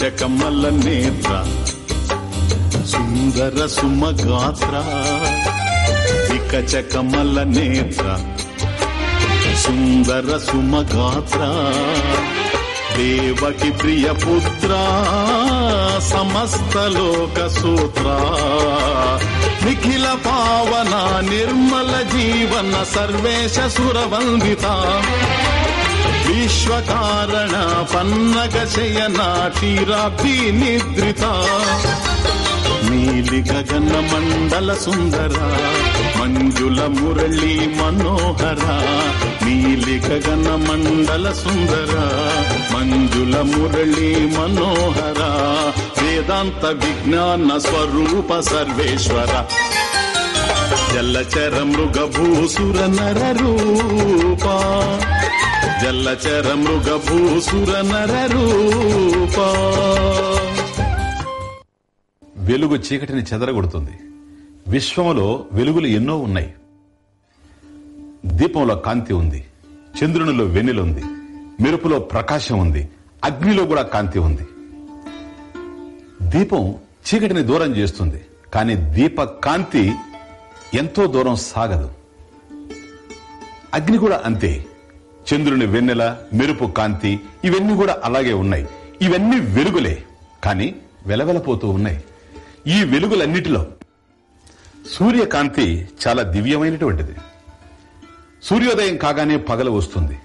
వికచకమల నేత్ర సుందర సుమగాత్ర వికచకమల నేత్ర సుందర సుమగాత్ర దేవకి ప్రియ పుత్ర సమస్త లోక సూత్ర నిఖిల పావన నిర్మల జీవన సర్వేశ సురవందిత. విశ్వకారణ పన్నగ శయన క్షీరాబ్ది నిద్రిత నీలి గగన మండల సుందర మంజుల మురళి మనోహర నీలి గగన మండల సుందర మంజుల మురళి మనోహర వేదాంత విజ్ఞాన స్వరూప సర్వేశ్వర జల్లచర మృగ భూసుర నర రూప జల్లచర మృగభూసుర నరూప నర రూప వెలుగు చీకటిని చెదరగొడుతుంది. విశ్వంలో వెలుగులు ఎన్నో ఉన్నాయి. దీపంలో కాంతి ఉంది. చంద్రునిలో వెన్నెలుంది మెరుపులో ప్రకాశం ఉంది. అగ్నిలో కూడా కాంతి ఉంది. దీపం చీకటిని దూరం చేస్తుంది. కానీ దీప కాంతి ఎంతో దూరం సాగదు. అగ్ని కూడా అంతే. చంద్రుని వెన్నెల మెరుపు కాంతి ఇవన్నీ కూడా అలాగే ఉన్నాయి. ఇవన్నీ వెలుగులే కానీ వెలవెలపోతూ ఉన్నాయి. ఈ వెలుగులన్నిటిలో సూర్యకాంతి చాలా దివ్యమైనటువంటిది. సూర్యోదయం కాగానే పగలు వస్తుంది.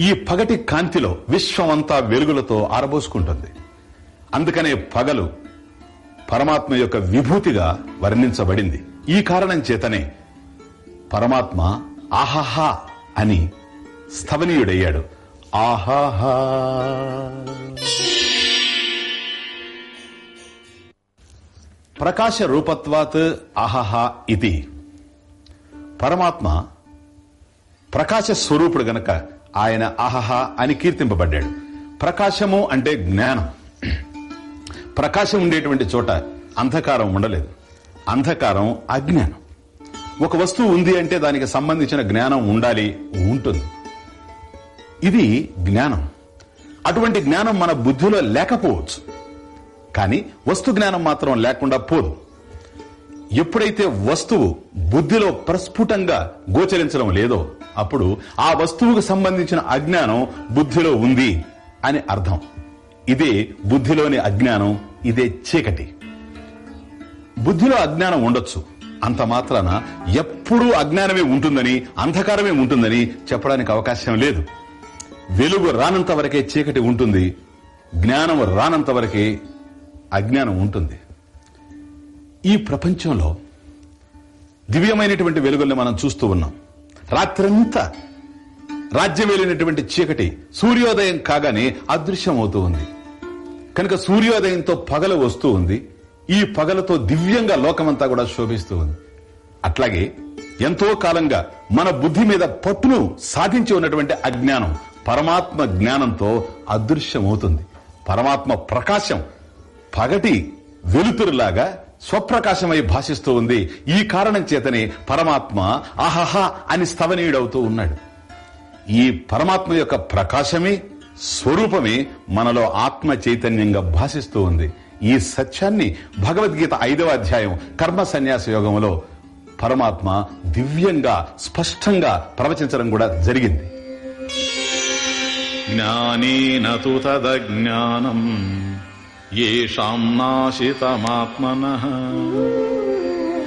ఈ పగటి కాంతిలో విశ్వమంతా వెలుగులతో ఆరబోసుకుంటుంది. అందుకనే పగలు పరమాత్మ యొక్క విభూతిగా వర్ణించబడింది. ఈ కారణం చేతనే పరమాత్మ ఆహాహా అని స్థవనీయుడయ్యాడు. ఆహాహా. ప్రకాశ రూపత్వాత్ ఆహాహా ఇది. పరమాత్మ ప్రకాశ స్వరూపుడు గనక ఆయన ఆహహా అని కీర్తింపబడ్డాడు. ప్రకాశము అంటే జ్ఞానం. ప్రకాశం ఉండేటువంటి చోట అంధకారం ఉండలేదు. అంధకారం అజ్ఞానం. ఒక వస్తువు ఉంది అంటే దానికి సంబంధించిన జ్ఞానం ఉండాలి ఉంటుంది. ఇది జ్ఞానం. అటువంటి జ్ఞానం మన బుద్ధిలో లేకపోవచ్చు. కానీ వస్తు జ్ఞానం మాత్రం లేకుండా పోదు. ఎప్పుడైతే వస్తువు బుద్ధిలో ప్రస్ఫుటంగా గోచరించడం లేదో అప్పుడు ఆ వస్తువుకు సంబంధించిన అజ్ఞానం బుద్ధిలో ఉంది అని అర్థం. ఇదే బుద్ధిలోని అజ్ఞానం ఇదే చీకటి. బుద్ధిలో అజ్ఞానం ఉండొచ్చు. అంత మాత్రాన ఎప్పుడూ అజ్ఞానమే ఉంటుందని అంధకారమే ఉంటుందని చెప్పడానికి అవకాశం లేదు. వెలుగు రానంత వరకే చీకటి ఉంటుంది జ్ఞానం రానంత వరకే అజ్ఞానం ఉంటుంది. ఈ ప్రపంచంలో దివ్యమైనటువంటి వెలుగుల్ని మనం చూస్తూ ఉన్నాం. రాత్రంతా రాజ్యమేలినటువంటి చీకటి సూర్యోదయం కాగానే అదృశ్యమవుతూ ఉంది. కనుక సూర్యోదయంతో పగలు వస్తూ ఉంది. ఈ పగలతో దివ్యంగా లోకమంతా కూడా శోభిస్తూ ఉంది. అట్లాగే ఎంతో కాలంగా మన బుద్ధి మీద పట్టును సాధించి ఉన్నటువంటి అజ్ఞానం పరమాత్మ జ్ఞానంతో అదృశ్యమవుతుంది. పరమాత్మ ప్రకాశం పగటి వెలుతురులాగా స్వప్రకాశమై భాషిస్తూ ఉంది. ఈ కారణం చేతనే పరమాత్మ అహహ అని స్థవనీయుడవుతూ ఉన్నాడు. ఈ పరమాత్మ యొక్క ప్రకాశమే స్వరూపమే మనలో ఆత్మ చైతన్యంగా భాషిస్తూ ఉంది. ఈ సత్యాన్ని భగవద్గీత ఐదవ అధ్యాయం కర్మ సన్యాస యోగంలో పరమాత్మ దివ్యంగా స్పష్టంగా ప్రవచించడం కూడా జరిగింది. జ్ఞానేన తు తదజ్ఞానం येषां नाशितमात्मनः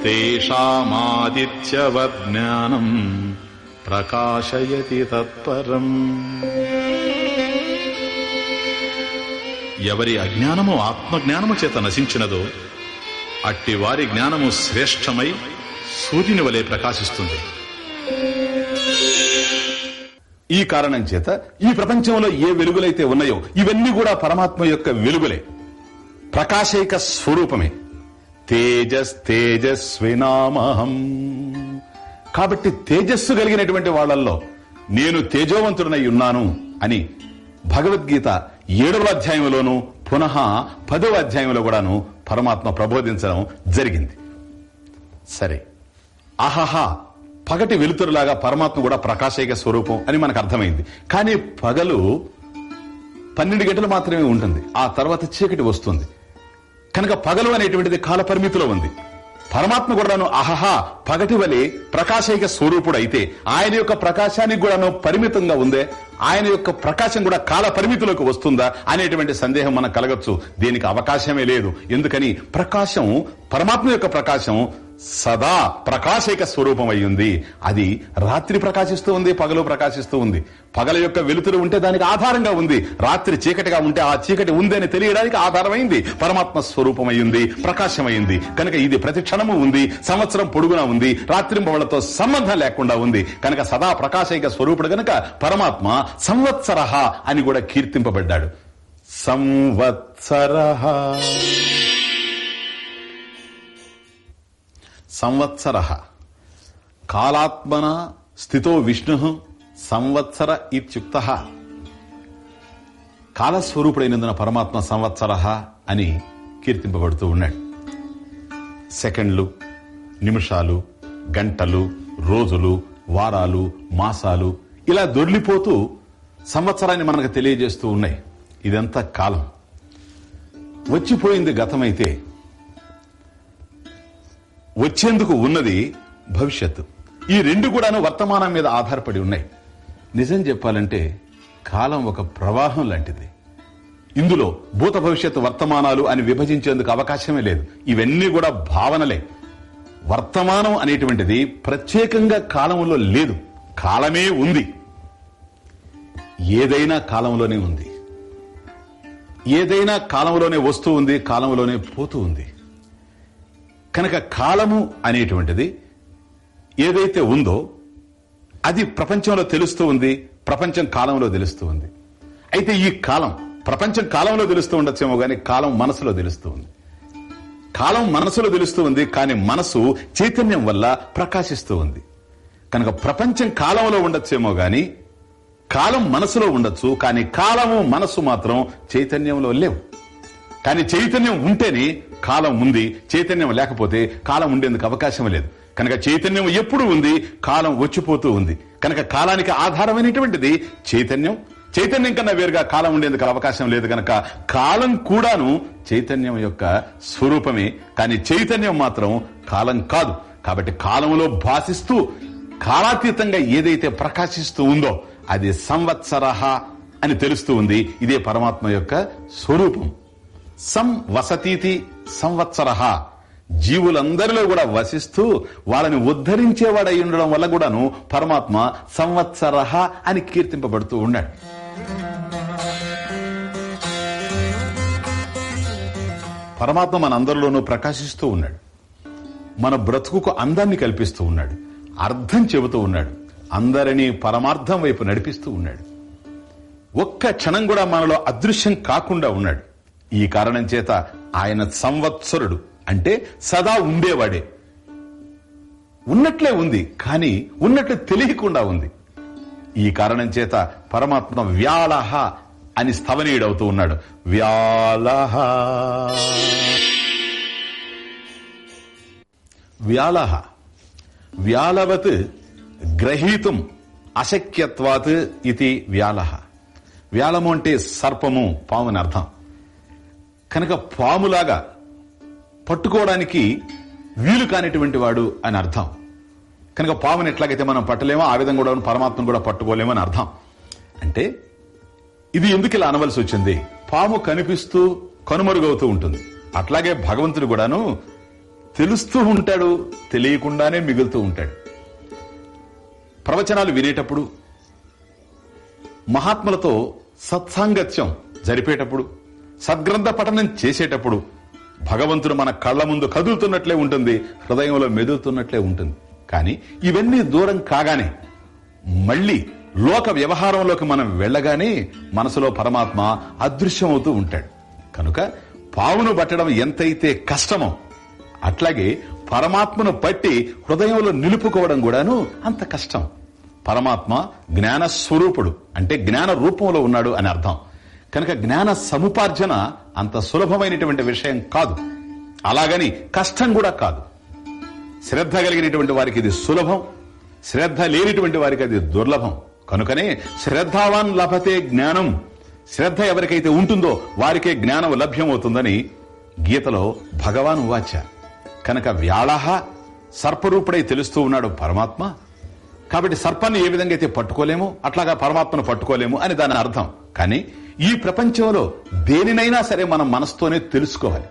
तेषामादित्यवज्ञानम् ప్రకాశయతి తత్పరం ఎవరి అజ్ఞానము ఆత్మజ్ఞానము చేత నశించినదో అట్టి వారి జ్ఞానము శ్రేష్టమై సూర్యుని వలె ప్రకాశిస్తుంది ఈ కారణం చేత ఈ ప్రపంచంలో ఏ వెలుగులైతే ఉన్నాయో ఇవన్నీ కూడా పరమాత్మ యొక్క వెలుగులే. ప్రకాశైక స్వరూపమే. తేజస్ తేజస్వినామహం కాబట్టి తేజస్సు కలిగినటువంటి వాళ్ళల్లో నేను తేజోవంతుడనై ఉన్నాను అని భగవద్గీత ఏడవ అధ్యాయంలోను పునః పదవ అధ్యాయంలో కూడాను పరమాత్మ ప్రబోధించడం జరిగింది. సరే. అహహా పగటి వెలుతురులాగా పరమాత్మ కూడా ప్రకాశైక స్వరూపం అని మనకు అర్థమైంది. కానీ పగలు పన్నెండు గంటలు మాత్రమే ఉంటుంది. ఆ తర్వాత చీకటి వస్తుంది. కనుక పగలు అనేటువంటిది కాల పరిమితిలో ఉంది. పరమాత్మ కూడాను అహహా పగటి వలె ప్రకాశైక స్వరూపుడు అయితే ఆయన యొక్క ప్రకాశానికి కూడాను పరిమితంగా ఉందే ఆయన యొక్క ప్రకాశం కూడా కాల పరిమితిలోకి వస్తుందా అనేటువంటి సందేహం మనకు కలగచ్చు. దీనికి అవకాశమే లేదు. ఎందుకని? ప్రకాశం పరమాత్మ యొక్క ప్రకాశం సదా ప్రకాశైక స్వరూపం అయ్యింది అది రాత్రి ప్రకాశిస్తూ ఉంది పగలు ప్రకాశిస్తూ ఉంది. పగల యొక్క వెలుతురు ఉంటే దానికి ఆధారంగా ఉంది. రాత్రి చీకటిగా ఉంటే ఆ చీకటి ఉంది అని తెలియడానికి ఆధారమైంది. పరమాత్మ స్వరూపమైంది ప్రకాశమైంది కనుక ఇది ప్రతి క్షణము ఉంది సంవత్సరం పొడుగునా ఉంది రాత్రింబవళ్ళతో సంబంధం లేకుండా ఉంది. కనుక సదా ప్రకాశైక స్వరూపుడు కనుక పరమాత్మ సంవత్సర అని కూడా కీర్తింపబడ్డాడు. సంవత్సర సంవత్సర. కాలాత్మన స్థితో విష్ణు సంవత్సర ఇత్యుక్త. కాలస్వరూపుడైనందున పరమాత్మ సంవత్సర అని కీర్తింపబడుతూ ఉన్నాడు. సెకండ్లు నిమిషాలు గంటలు రోజులు వారాలు మాసాలు ఇలా దొర్లిపోతూ సంవత్సరాన్ని మనకు తెలియజేస్తూ ఉన్నాయి. ఇదంతా కాలం. వచ్చిపోయింది గతమైతే వచ్చేందుకు ఉన్నది భవిష్యత్తు. ఈ రెండు కూడాను వర్తమానం మీద ఆధారపడి ఉన్నాయి. నిజం చెప్పాలంటే కాలం ఒక ప్రవాహం లాంటిది. ఇందులో భూత భవిష్యత్తు వర్తమానాలు అని విభజించేందుకు అవకాశమే లేదు. ఇవన్నీ కూడా భావనలే. వర్తమానం అనేటువంటిది ప్రత్యేకంగా కాలంలో లేదు. కాలమే ఉంది. ఏదైనా కాలంలోనే ఉంది. ఏదైనా కాలంలోనే వస్తూ ఉంది కాలంలోనే పోతూ ఉంది. కనుక కాలము అనేటువంటిది ఏదైతే ఉందో అది ప్రపంచంలో తెలుస్తూ ఉంది ప్రపంచం కాలంలో తెలుస్తూ ఉంది. అయితే ఈ కాలం ప్రపంచం కాలంలో తెలుస్తూ ఉండొచ్చేమో కానీ కాలం మనసులో తెలుస్తూ ఉంది. కాలం మనసులో తెలుస్తూ ఉంది కానీ మనసు చైతన్యం వల్ల ప్రకాశిస్తూ ఉంది. కనుక ప్రపంచం కాలంలో ఉండొచ్చేమో కానీ కాలం మనసులో ఉండొచ్చు కానీ కాలము మనసు మాత్రం చైతన్యంలో లేవు. కానీ చైతన్యం ఉంటేనే కాలం ఉంది చైతన్యం లేకపోతే కాలం ఉండేందుకు అవకాశం లేదు. కనుక చైతన్యం ఎప్పుడు ఉంది కాలం వచ్చిపోతూ ఉంది. కనుక కాలానికి ఆధారమైనటువంటిది చైతన్యం. చైతన్యం కన్నా వేరుగా కాలం ఉండేందుకు అవకాశం లేదు కనుక కాలం కూడాను చైతన్యం యొక్క స్వరూపమే. కానీ చైతన్యం మాత్రం కాలం కాదు. కాబట్టి కాలంలో భాషిస్తూ కాలాతీతంగా ఏదైతే ప్రకాశిస్తూ ఉందో అది సంవత్సర అని తెలుస్తూ ఉంది. ఇదే పరమాత్మ యొక్క స్వరూపం. సం వసతీతి సంవత్సర. జీవులందరిలో కూడా వసిస్తూ వాళ్ళని ఉద్ధరించేవాడై ఉండడం వల్ల కూడాను పరమాత్మ సంవత్సర అని కీర్తింపబడుతూ ఉన్నాడు. పరమాత్మ మన అందరిలోనూ ప్రకాశిస్తూ ఉన్నాడు. మన బ్రతుకుకు అందాన్ని కల్పిస్తూ ఉన్నాడు. అర్థం చెబుతూ ఉన్నాడు. అందరినీ పరమార్థం వైపు నడిపిస్తూ ఉన్నాడు. ఒక్క క్షణం కూడా మనలో అదృశ్యం కాకుండా ఉన్నాడు. ఈ కారణం చేత ఆయన సంవత్సరుడు. అంటే సదా ఉండేవాడే. ఉన్నట్లే ఉంది కానీ ఉన్నట్లు తెలియకుండా ఉంది. ఈ కారణం చేత పరమాత్మ వ్యాళహ అని స్థవనీయుడవుతూ ఉన్నాడు. వ్యాలహ. వ్యాలహ. వ్యాలవత్ గ్రహీతం అశక్యత్వాత్ ఇది వ్యాలహ. వ్యాలము అంటే సర్పము పాము అర్థం. కనుక పాములాగా పట్టుకోవడానికి వీలు కానిటువంటి వాడు అని అర్థం. కనుక పాముని ఎట్లాగైతే మనం పట్టలేమో ఆ విధంగా కూడా పరమాత్మను కూడా పట్టుకోలేమో అని అర్థం. అంటే ఇది ఎందుకు ఇలా అనవలసి వచ్చింది? పాము కనిపిస్తూ కనుమరుగవుతూ ఉంటుంది. అట్లాగే భగవంతుడు కూడాను తెలుస్తూ ఉంటాడు తెలియకుండానే మిగులుతూ ఉంటాడు. ప్రవచనాలు వినేటప్పుడు మహాత్ములతో సత్సాంగత్యం జరిపేటప్పుడు సద్గ్రంథ పఠనం చేసేటప్పుడు భగవంతుడు మన కళ్ళ ముందు కదులుతున్నట్లే ఉంటుంది హృదయంలో మెదులుతున్నట్లే ఉంటుంది. కానీ ఇవన్నీ దూరం కాగానే మళ్ళీ లోక వ్యవహారంలోకి మనం వెళ్ళగానే మనసులో పరమాత్మ అదృశ్యమవుతూ ఉంటాడు. కనుక పావును పట్టడం ఎంతైతే కష్టమో అట్లాగే పరమాత్మను పట్టి హృదయంలో నిలుపుకోవడం కూడాను అంత కష్టం. పరమాత్మ జ్ఞాన స్వరూపుడు అంటే జ్ఞాన రూపంలో ఉన్నాడు అని అర్థం. కనుక జ్ఞాన సముపార్జన అంత సులభమైనటువంటి విషయం కాదు. అలాగని కష్టం కూడా కాదు. శ్రద్ధ కలిగినటువంటి వారికి ఇది సులభం. శ్రద్ధ లేనిటువంటి వారికి అది దుర్లభం. కనుకనే శ్రద్ధావాన్ లభతే జ్ఞానం. శ్రద్ధ ఎవరికైతే ఉంటుందో వారికే జ్ఞానం లభ్యమవుతుందని గీతలో భగవాన్ వాచ కనుక వ్యాళహ సర్పరూపుడై తెలుస్తూ ఉన్నాడు పరమాత్మ. కాబట్టి సర్పాన్ని ఏ విధంగా అయితే పట్టుకోలేము అట్లాగా పరమాత్మను పట్టుకోలేము అని దాని అర్థం. కానీ ఈ ప్రపంచంలో దేనినైనా సరే మనం మనసుతోనే తెలుసుకోవాలి.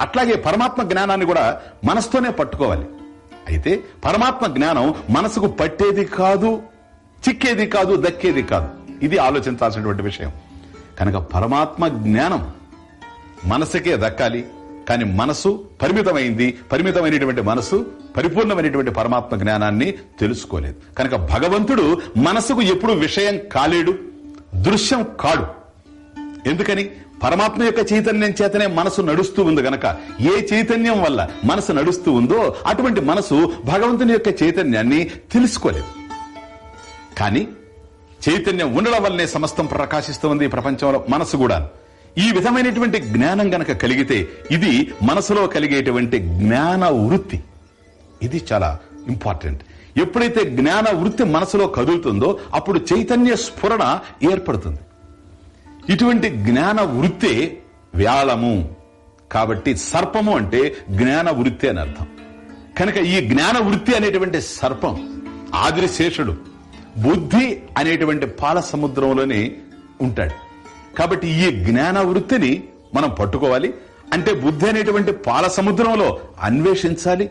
అట్లాగే పరమాత్మ జ్ఞానాన్ని కూడా మనసుతోనే పట్టుకోవాలి. అయితే పరమాత్మ జ్ఞానం మనసుకు పట్టేది కాదు చిక్కేది కాదు దక్కేది కాదు. ఇది ఆలోచించాల్సినటువంటి విషయం. కనుక పరమాత్మ జ్ఞానం మనసుకే దక్కాలి. కానీ మనసు పరిమితమైంది పరిమితమైనటువంటి మనసు పరిపూర్ణమైనటువంటి పరమాత్మ జ్ఞానాన్ని తెలుసుకోలేదు. కనుక భగవంతుడు మనసుకు ఎప్పుడు విషయం కాలేడు దృశ్యం కాడు. ఎందుకని? పరమాత్మ యొక్క చైతన్యం చేతనే మనసు నడుస్తూ ఉంది గనక ఏ చైతన్యం వల్ల మనసు నడుస్తూ ఉందో అటువంటి మనసు భగవంతుని యొక్క చైతన్యాన్ని తెలుసుకోలేదు. కానీ చైతన్యం ఉండడం వల్లనే సమస్తం ప్రకాశిస్తుంది ఈ ప్రపంచంలో మనసు కూడా ఈ విధమైనటువంటి జ్ఞానం గనక కలిగితే ఇది మనసులో కలిగేటువంటి జ్ఞాన వృత్తి. ఇది చాలా ఇంపార్టెంట్. ఎప్పుడైతే జ్ఞాన వృత్తి మనసులో కదులుతుందో అప్పుడు చైతన్య స్ఫురణ ఏర్పడుతుంది. ఇటువంటి జ్ఞాన వృత్తే వ్యాళము. కాబట్టి సర్పము అంటే జ్ఞాన వృత్తి అని అర్థం. కనుక ఈ జ్ఞాన వృత్తి అనేటువంటి సర్పం ఆదిశేషుడు బుద్ధి అనేటువంటి పాల సముద్రంలోనే ఉంటాడు. కాబట్టి ఈ జ్ఞాన వృత్తిని మనం పట్టుకోవాలి. అంటే బుద్ధి అనేటువంటి పాల సముద్రంలో అన్వేషించాలి.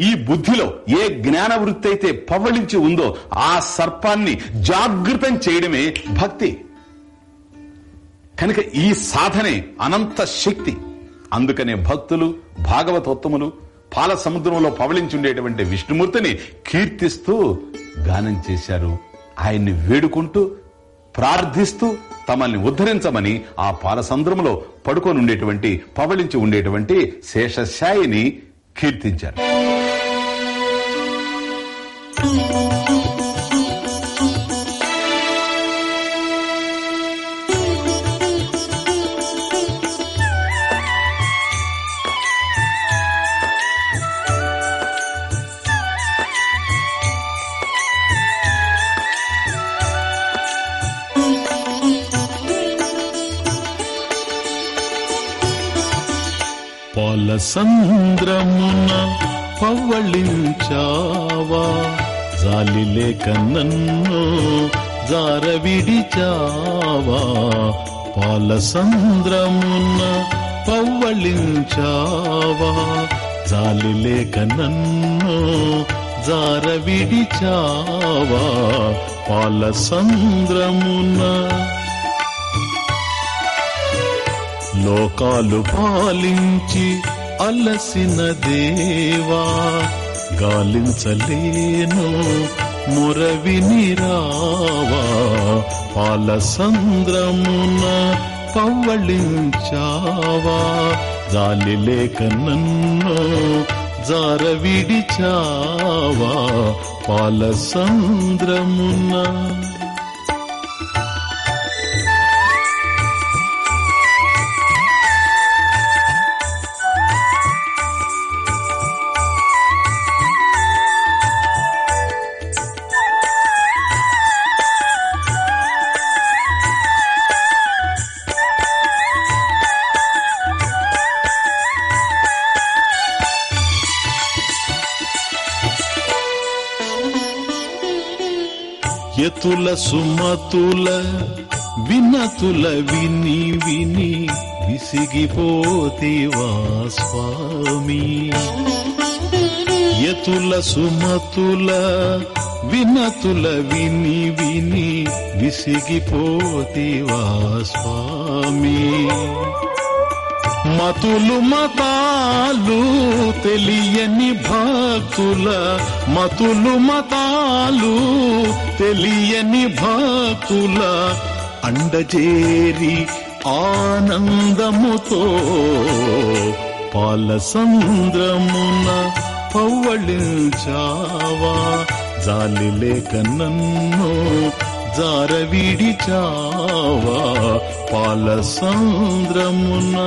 ఈ బుద్ధిలో ఏ జ్ఞాన వృత్తి అయితే పవళించి ఉందో ఆ సర్పాన్ని జాగృతం చేయడమే భక్తి. కనుక ఈ సాధనే అనంత శక్తి. అందుకనే భక్తులు భాగవతోత్తములు పాల సముద్రంలో పవళించుండేటువంటి విష్ణుమూర్తిని కీర్తిస్తూ గానం చేశారు. ఆయన్ని వేడుకుంటూ ప్రార్థిస్తూ తమల్ని ఉద్ధరించమని ఆ పాల సముద్రంలో పడుకొని ఉండేటువంటి పవళించి ఉండేటువంటి శేషశాయిని కీర్తించారు. పాలసంద్రమున పవ్వళించావా జాలి లేక నన్ను జారవిడిచావా? పాలసంద్రమున పవ్వళించావా జాలి లేక నన్ను జారవిడిచావా? పాలసంద్రమున లోకాలు పాలించి అలసిన దేవా గాలించలేను మురవిని రావా పాల సంద్రమున పవ్వళించావా జాలి లేక నన్ను జార విడిచావా. సుమతుల వినతుల విని విని విసిగిపోతివా స్వామి. యతుల సుమతుల వినతుల విని విని విసిగిపోతివా స్వామి. మతులు మతాలు తెలియని భక్తుల మతులు మతాలు తెలియని భక్తుల అండజేరి ఆనందముతో పాలసంద్రమున పవ్వళించావా జాలి లేక నన్ను జార విడిచావా పాల సంద్రమునా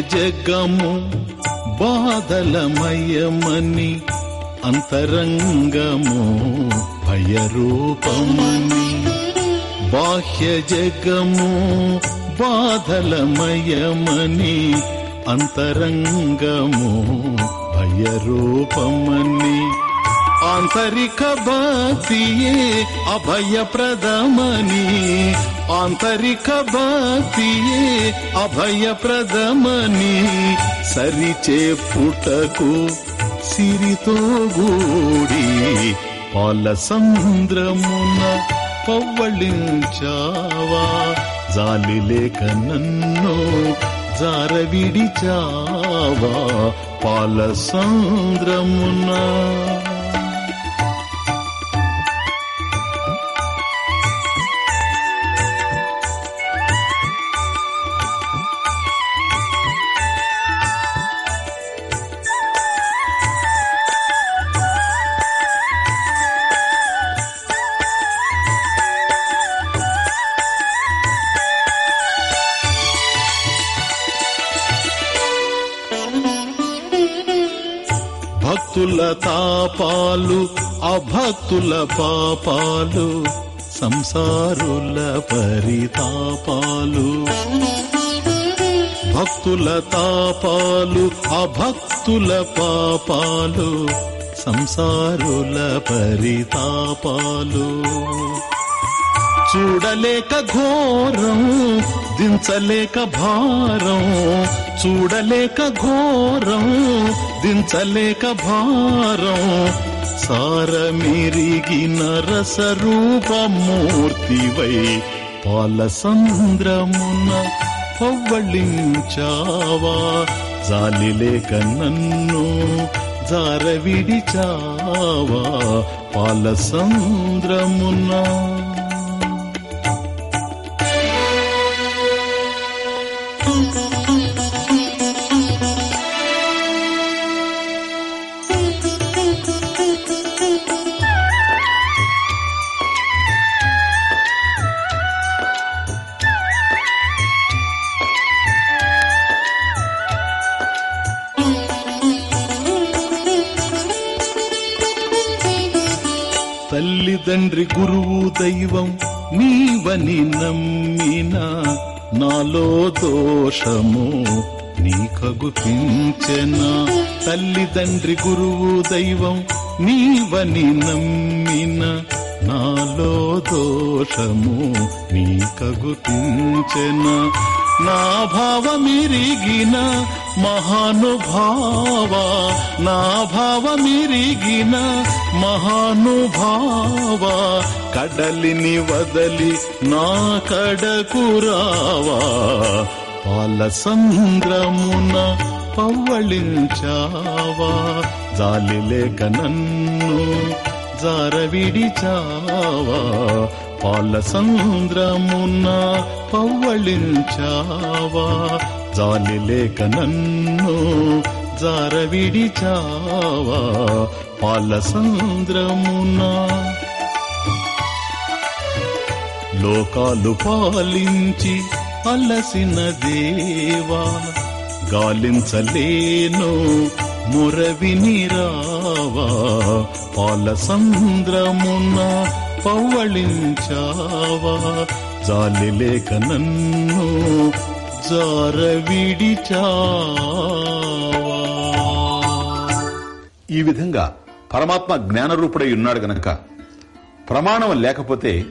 జగము బాధలమయమని అంతరంగము భయరూపమని. బాహ్య జగము బాధలమయమని అంతరంగము భయరూపమని. ఆంతరిక భక్తియే అభయప్రదమని. ఆంతరిక భక్తియే అభయప్రదమని. సరిచే పుటకు సిరితో గూడి పాల సంద్రమున పవ్వళించావా. జాలి లేక నన్ను జారవిడిచావా పాల సంద్రమున పాపాలు సంసారుల పరితాపాలు. భక్తుల తాపాలు అభక్తుల పాపాలు సంసారుల పరితాపాలు. చూడలేక ఘోరం దించలేక భారం. చూడలేక ఘోరం దించలేక భారం. సారమిరిగిన రసరూపమూర్తివై పాలసంద్రమున పవ్వళించావా. జాలి లేక నన్ను జారవిడిచావా. పాలసంద్రమున తండ్రి గురువు దైవం నీవని నమ్మిన నాలో దోషము నీకగుపించెన నా భావమిరిగిన మహానుభావ నా భావమిరిగిన మహానుభావ కడలిని వదలి నా కడకురావా పాల సంద్రమున పవ్వళించావా జాలి లేక నన్ను జారవిడిచావా? పాల సంద్రమున పవ్వళించావా జాలి లేక నన్ను జారవిడిచావా? పాల సంద్రమున లోకాలు పాలించి అలసిన దేవా? గాలించలేను. మురవిని రావా పాల సంద్రమున పవ్వళించావా జాలి లేక నన్ను ఈ విధంగా పరమాత్మ జ్ఞానరూపుడై ఉన్నాడు గనక ప్రమాణం లేకపోతే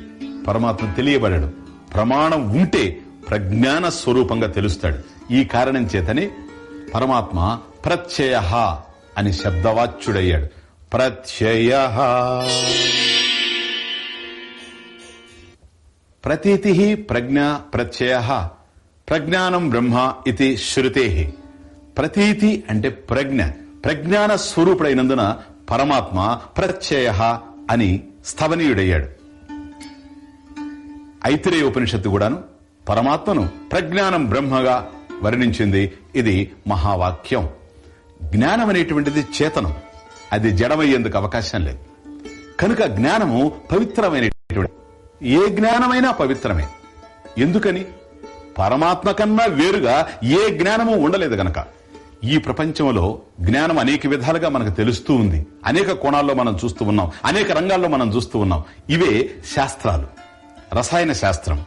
పరమాత్మ తెలియబడడు. ప్రమాణం ఉంటే ప్రజ్ఞాన స్వరూపంగా తెలుస్తాడు. ఈ కారణం చేతనే పరమాత్మ ప్రత్యయ అని శబ్దవాచ్యుడయ్యాడు ప్రత్యయ. ప్రతీతి ప్రజ్ఞ ప్రత్యయ. ప్రజ్ఞానం బ్రహ్మ ఇది శృతే. ప్రతీతి అంటే ప్రజ్ఞ. ప్రజ్ఞాన స్వరూపుడైనందున పరమాత్మ ప్రత్యయ అని స్థవనీయుడయ్యాడు. ఐతిరే ఉపనిషత్తు కూడాను పరమాత్మను ప్రజ్ఞానం బ్రహ్మగా వర్ణించింది ఇది మహావాక్యం. జ్ఞానం అనేటువంటిది చేతనం. అది జడమయ్యేందుకు అవకాశం లేదు. కనుక జ్ఞానము పవిత్రమైనటువంటి ఏ జ్ఞానమైనా పవిత్రమే. ఎందుకని? పరమాత్మ కన్నా వేరుగా ఏ జ్ఞానము ఉండలేదు గనక. ఈ ప్రపంచంలో జ్ఞానం అనేక విధాలుగా మనకు తెలుస్తూ ఉంది. అనేక కోణాల్లో మనం చూస్తూ ఉన్నాం. అనేక రంగాల్లో మనం చూస్తూ ఉన్నాం. ఇవే శాస్త్రాలు. రసాయన శాస్త్రం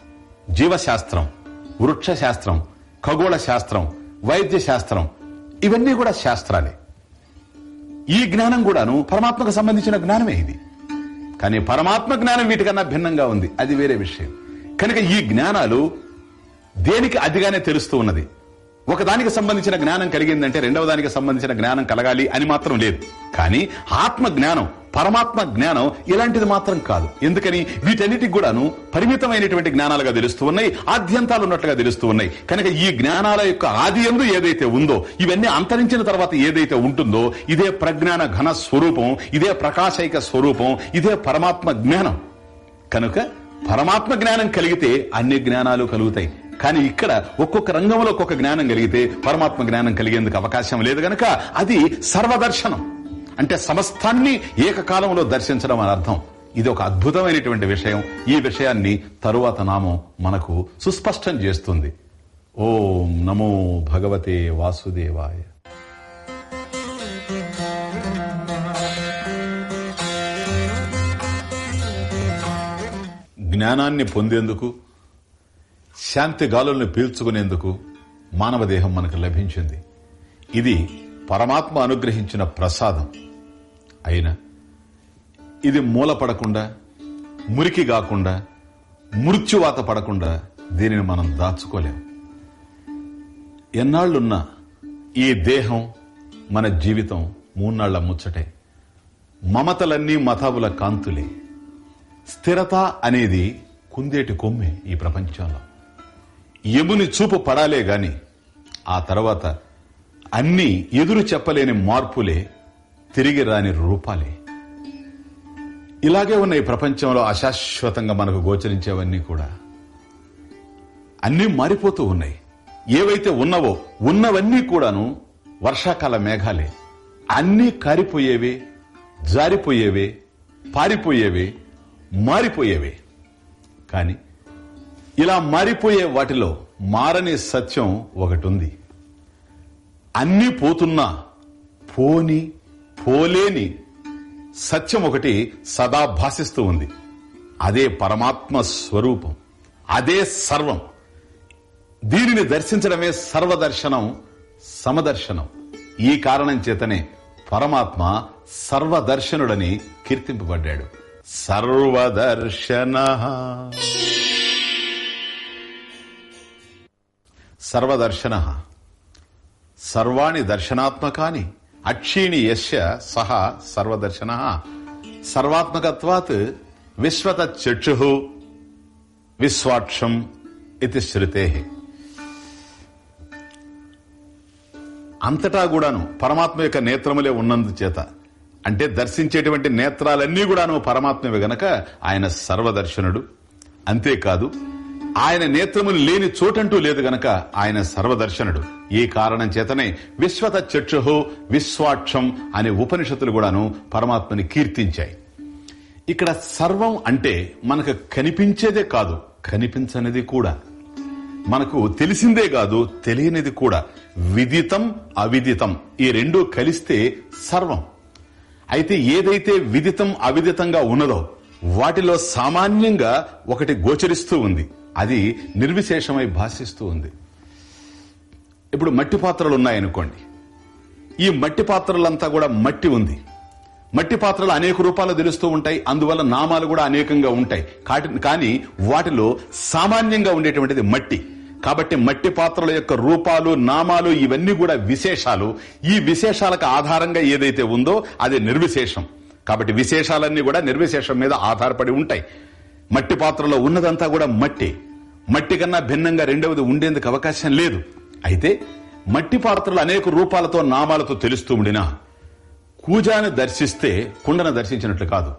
జీవశాస్త్రం వృక్ష శాస్త్రం ఖగోళ శాస్త్రం వైద్య శాస్త్రం ఇవన్నీ కూడా శాస్త్రాలే. ఈ జ్ఞానం కూడాను పరమాత్మకు సంబంధించిన జ్ఞానమే ఇది. కానీ పరమాత్మ జ్ఞానం వీటికన్నా భిన్నంగా ఉంది. అది వేరే విషయం. కనుక ఈ జ్ఞానాలు దేనికి అదిగానే తెలుస్తూ ఉన్నది? ఒకదానికి సంబంధించిన జ్ఞానం కలిగిందంటే రెండవ దానికి సంబంధించిన జ్ఞానం కలగాలి అని మాత్రం లేదు. కానీ ఆత్మ జ్ఞానం పరమాత్మ జ్ఞానం ఇలాంటిది మాత్రం కాదు. ఎందుకని? వీటన్నిటికి కూడాను పరిమితమైనటువంటి జ్ఞానాలుగా తెలుస్తూ ఉన్నాయి ఆద్యంతాలు ఉన్నట్లుగా తెలుస్తూ ఉన్నాయి. కనుక ఈ జ్ఞానాల యొక్క ఆది ఎందు ఏదైతే ఉందో ఇవన్నీ అంతరించిన తర్వాత ఏదైతే ఉంటుందో ఇదే ప్రజ్ఞాన ఘన స్వరూపం ఇదే ప్రకాశైక స్వరూపం ఇదే పరమాత్మ జ్ఞానం. కనుక పరమాత్మ జ్ఞానం కలిగితే అన్ని జ్ఞానాలు కలుగుతాయి. కానీ ఇక్కడ ఒక్కొక్క రంగంలో ఒక్కొక్క జ్ఞానం కలిగితే పరమాత్మ జ్ఞానం కలిగేందుకు అవకాశం లేదు గనక అది సర్వదర్శనం. అంటే సమస్తాన్ని ఏకకాలంలో దర్శించడం అని అర్థం. ఇది ఒక అద్భుతమైనటువంటి విషయం. ఈ విషయాన్ని తరువాత నామం మనకు సుస్పష్టం చేస్తుంది. ఓం నమో భగవతే వాసుదేవాయ. జ్ఞానాన్ని పొందేందుకు శాంతి గాలుల్ని పీల్చుకునేందుకు మానవ దేహం మనకు లభించింది. ఇది పరమాత్మ అనుగ్రహించిన ప్రసాదం. అయినా ఇది మూలపడకుండా మురికి కాకుండా మృత్యువాత పడకుండా దీనిని మనం దాచుకోలేము ఎన్నాళ్ళున్నా ఈ దేహం మన జీవితం మూన్నాళ్ళ ముచ్చటే. మమతలన్నీ మతాబుల కాంతులే. స్థిరత అనేది కుందేటి కొమ్మే ఈ ప్రపంచంలో. యముని చూపు పడాలే గాని ఆ తర్వాత అన్ని ఎదురు చెప్పలేని మార్పులే తిరిగి రాని రూపాలే. ఇలాగే ఉన్న ఈ ప్రపంచంలో అశాశ్వతంగా మనకు గోచరించేవన్నీ కూడా అన్నీ మారిపోతూ ఉన్నాయి. ఏవైతే ఉన్నవో ఉన్నవన్నీ కూడాను వర్షాకాల మేఘాలే. అన్నీ కారిపోయేవే జారిపోయేవే పారిపోయేవే మారిపోయేవే. కానీ ఇలా మారిపోయే వాటిలో మారని సత్యం ఒకటి ఉంది అన్నీ పోతున్నా పోని పోలేని సత్యం ఒకటి సదా భాషిస్తూ ఉంది. అదే పరమాత్మ స్వరూపం. అదే సర్వం. దీనిని దర్శించడమే సర్వదర్శనం సమదర్శనం. ఈ కారణం చేతనే పరమాత్మ సర్వదర్శనుడని కీర్తింపబడ్డాడు. సర్వదర్శన. సర్వదర్శన. సర్వాణి దర్శనాత్మకాని. అక్షీణి యస్య సహ సర్వదర్శన. సర్వాత్మకత్వాత్ విశ్వత చక్షు విశ్వాక్షం ఇది శృతే. అంతటా కూడాను పరమాత్మ యొక్క నేత్రములే ఉన్నందు చేత అంటే దర్శించేటువంటి నేత్రాలన్నీ కూడాను పరమాత్మవే గనక ఆయన సర్వదర్శనుడు. అంతేకాదు ఆయన నేత్రములు లేని చోటంటూ లేదు గనక ఆయన సర్వదర్శనుడు. ఈ కారణం చేతనే విశ్వత చక్షు విశ్వాక్షం అనే ఉపనిషత్తులు కూడాను పరమాత్మని కీర్తించాయి. ఇక్కడ సర్వం అంటే మనకు కనిపించేదే కాదు కనిపించనిది కూడా. మనకు తెలిసిందే కాదు తెలియనిది కూడా. విదితం అవిదితం ఈ రెండూ కలిస్తే సర్వం. అయితే ఏదైతే విదితం అవిదితంగా ఉన్నదో వాటిలో సామాన్యంగా ఒకటి గోచరిస్తూ ఉంది. అది నిర్విశేషమై భాషిస్తూ ఉంది. ఇప్పుడు మట్టి పాత్రలు ఉన్నాయనుకోండి. ఈ మట్టి పాత్రలంతా కూడా మట్టి ఉంది. మట్టి పాత్రలు అనేక రూపాలు తెలుస్తూ ఉంటాయి. అందువల్ల నామాలు కూడా అనేకంగా ఉంటాయి. కాటి- కానీ వాటిలో సామాన్యంగా ఉండేటువంటిది మట్టి. కాబట్టి మట్టి పాత్రల యొక్క రూపాలు నామాలు ఇవన్నీ కూడా విశేషాలు. ఈ విశేషాలకు ఆధారంగా ఏదైతే ఉందో అది నిర్విశేషం. కాబట్టి విశేషాలన్నీ కూడా నిర్విశేషం మీద ఆధారపడి ఉంటాయి. మట్టి పాత్రలో ఉన్నదంతా కూడా మట్టి. మట్టి కన్నా భిన్నంగా రెండవది ఉండేందుకు అవకాశం లేదు. అయితే మట్టి పాత్రలు అనేక రూపాలతో నామాలతో తెలుస్తూ ఉండినా కూజాను దర్శిస్తే కుండను దర్శించినట్లు కాదు.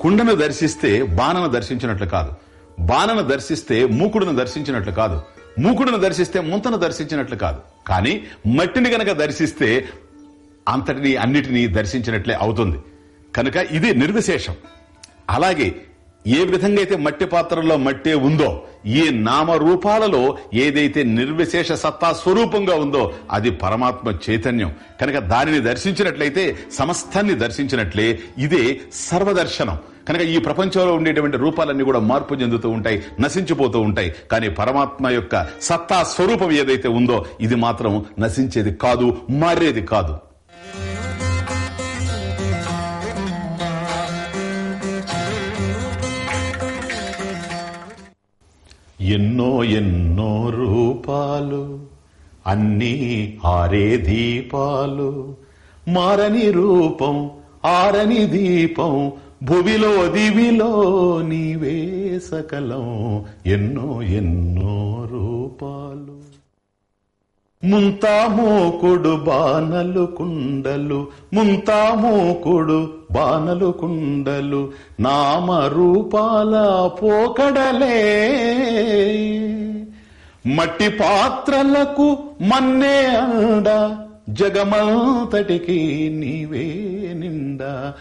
కుండను దర్శిస్తే బాణను దర్శించినట్లు కాదు. బాణను దర్శిస్తే మూకుడును దర్శించినట్లు కాదు. మూకుడును దర్శిస్తే ముంతను దర్శించినట్లు కాదు. కానీ మట్టిని గనక దర్శిస్తే అంతటిని అన్నిటినీ దర్శించినట్లే అవుతుంది. కనుక ఇది నిర్విశేషం. అలాగే ఏ విధంగా అయితే మట్టి పాత్రలో మట్టే ఉందో ఈ నామరూపాలలో ఏదైతే నిర్విశేష సత్తా స్వరూపంగా ఉందో అది పరమాత్మ చైతన్యం. కనుక దానిని దర్శించినట్లయితే సమస్తాన్ని దర్శించినట్లే ఇదే సర్వదర్శనం. కనుక ఈ ప్రపంచంలో ఉండేటువంటి రూపాలన్నీ కూడా మార్పు చెందుతూ ఉంటాయి నశించిపోతూ ఉంటాయి. కానీ పరమాత్మ యొక్క సత్తా స్వరూపం ఏదైతే ఉందో ఇది మాత్రం నశించేది కాదు మారేది కాదు. ఎన్నో ఎన్నో రూపాలు అన్నీ ఆరే దీపాలు. మారని రూపం ఆరని దీపం భువిలో దివిలో నీవే సకలం. ఎన్నో ఎన్నో రూపాలు. ముంతామోకుడు బాణలు కుండలు ముంతామోకుడు బాణలు కుండలు నామరూపాల పోకడలే. మట్టి పాత్రలకు మన్నే అండ జగమంతటికి నీవే నిండా.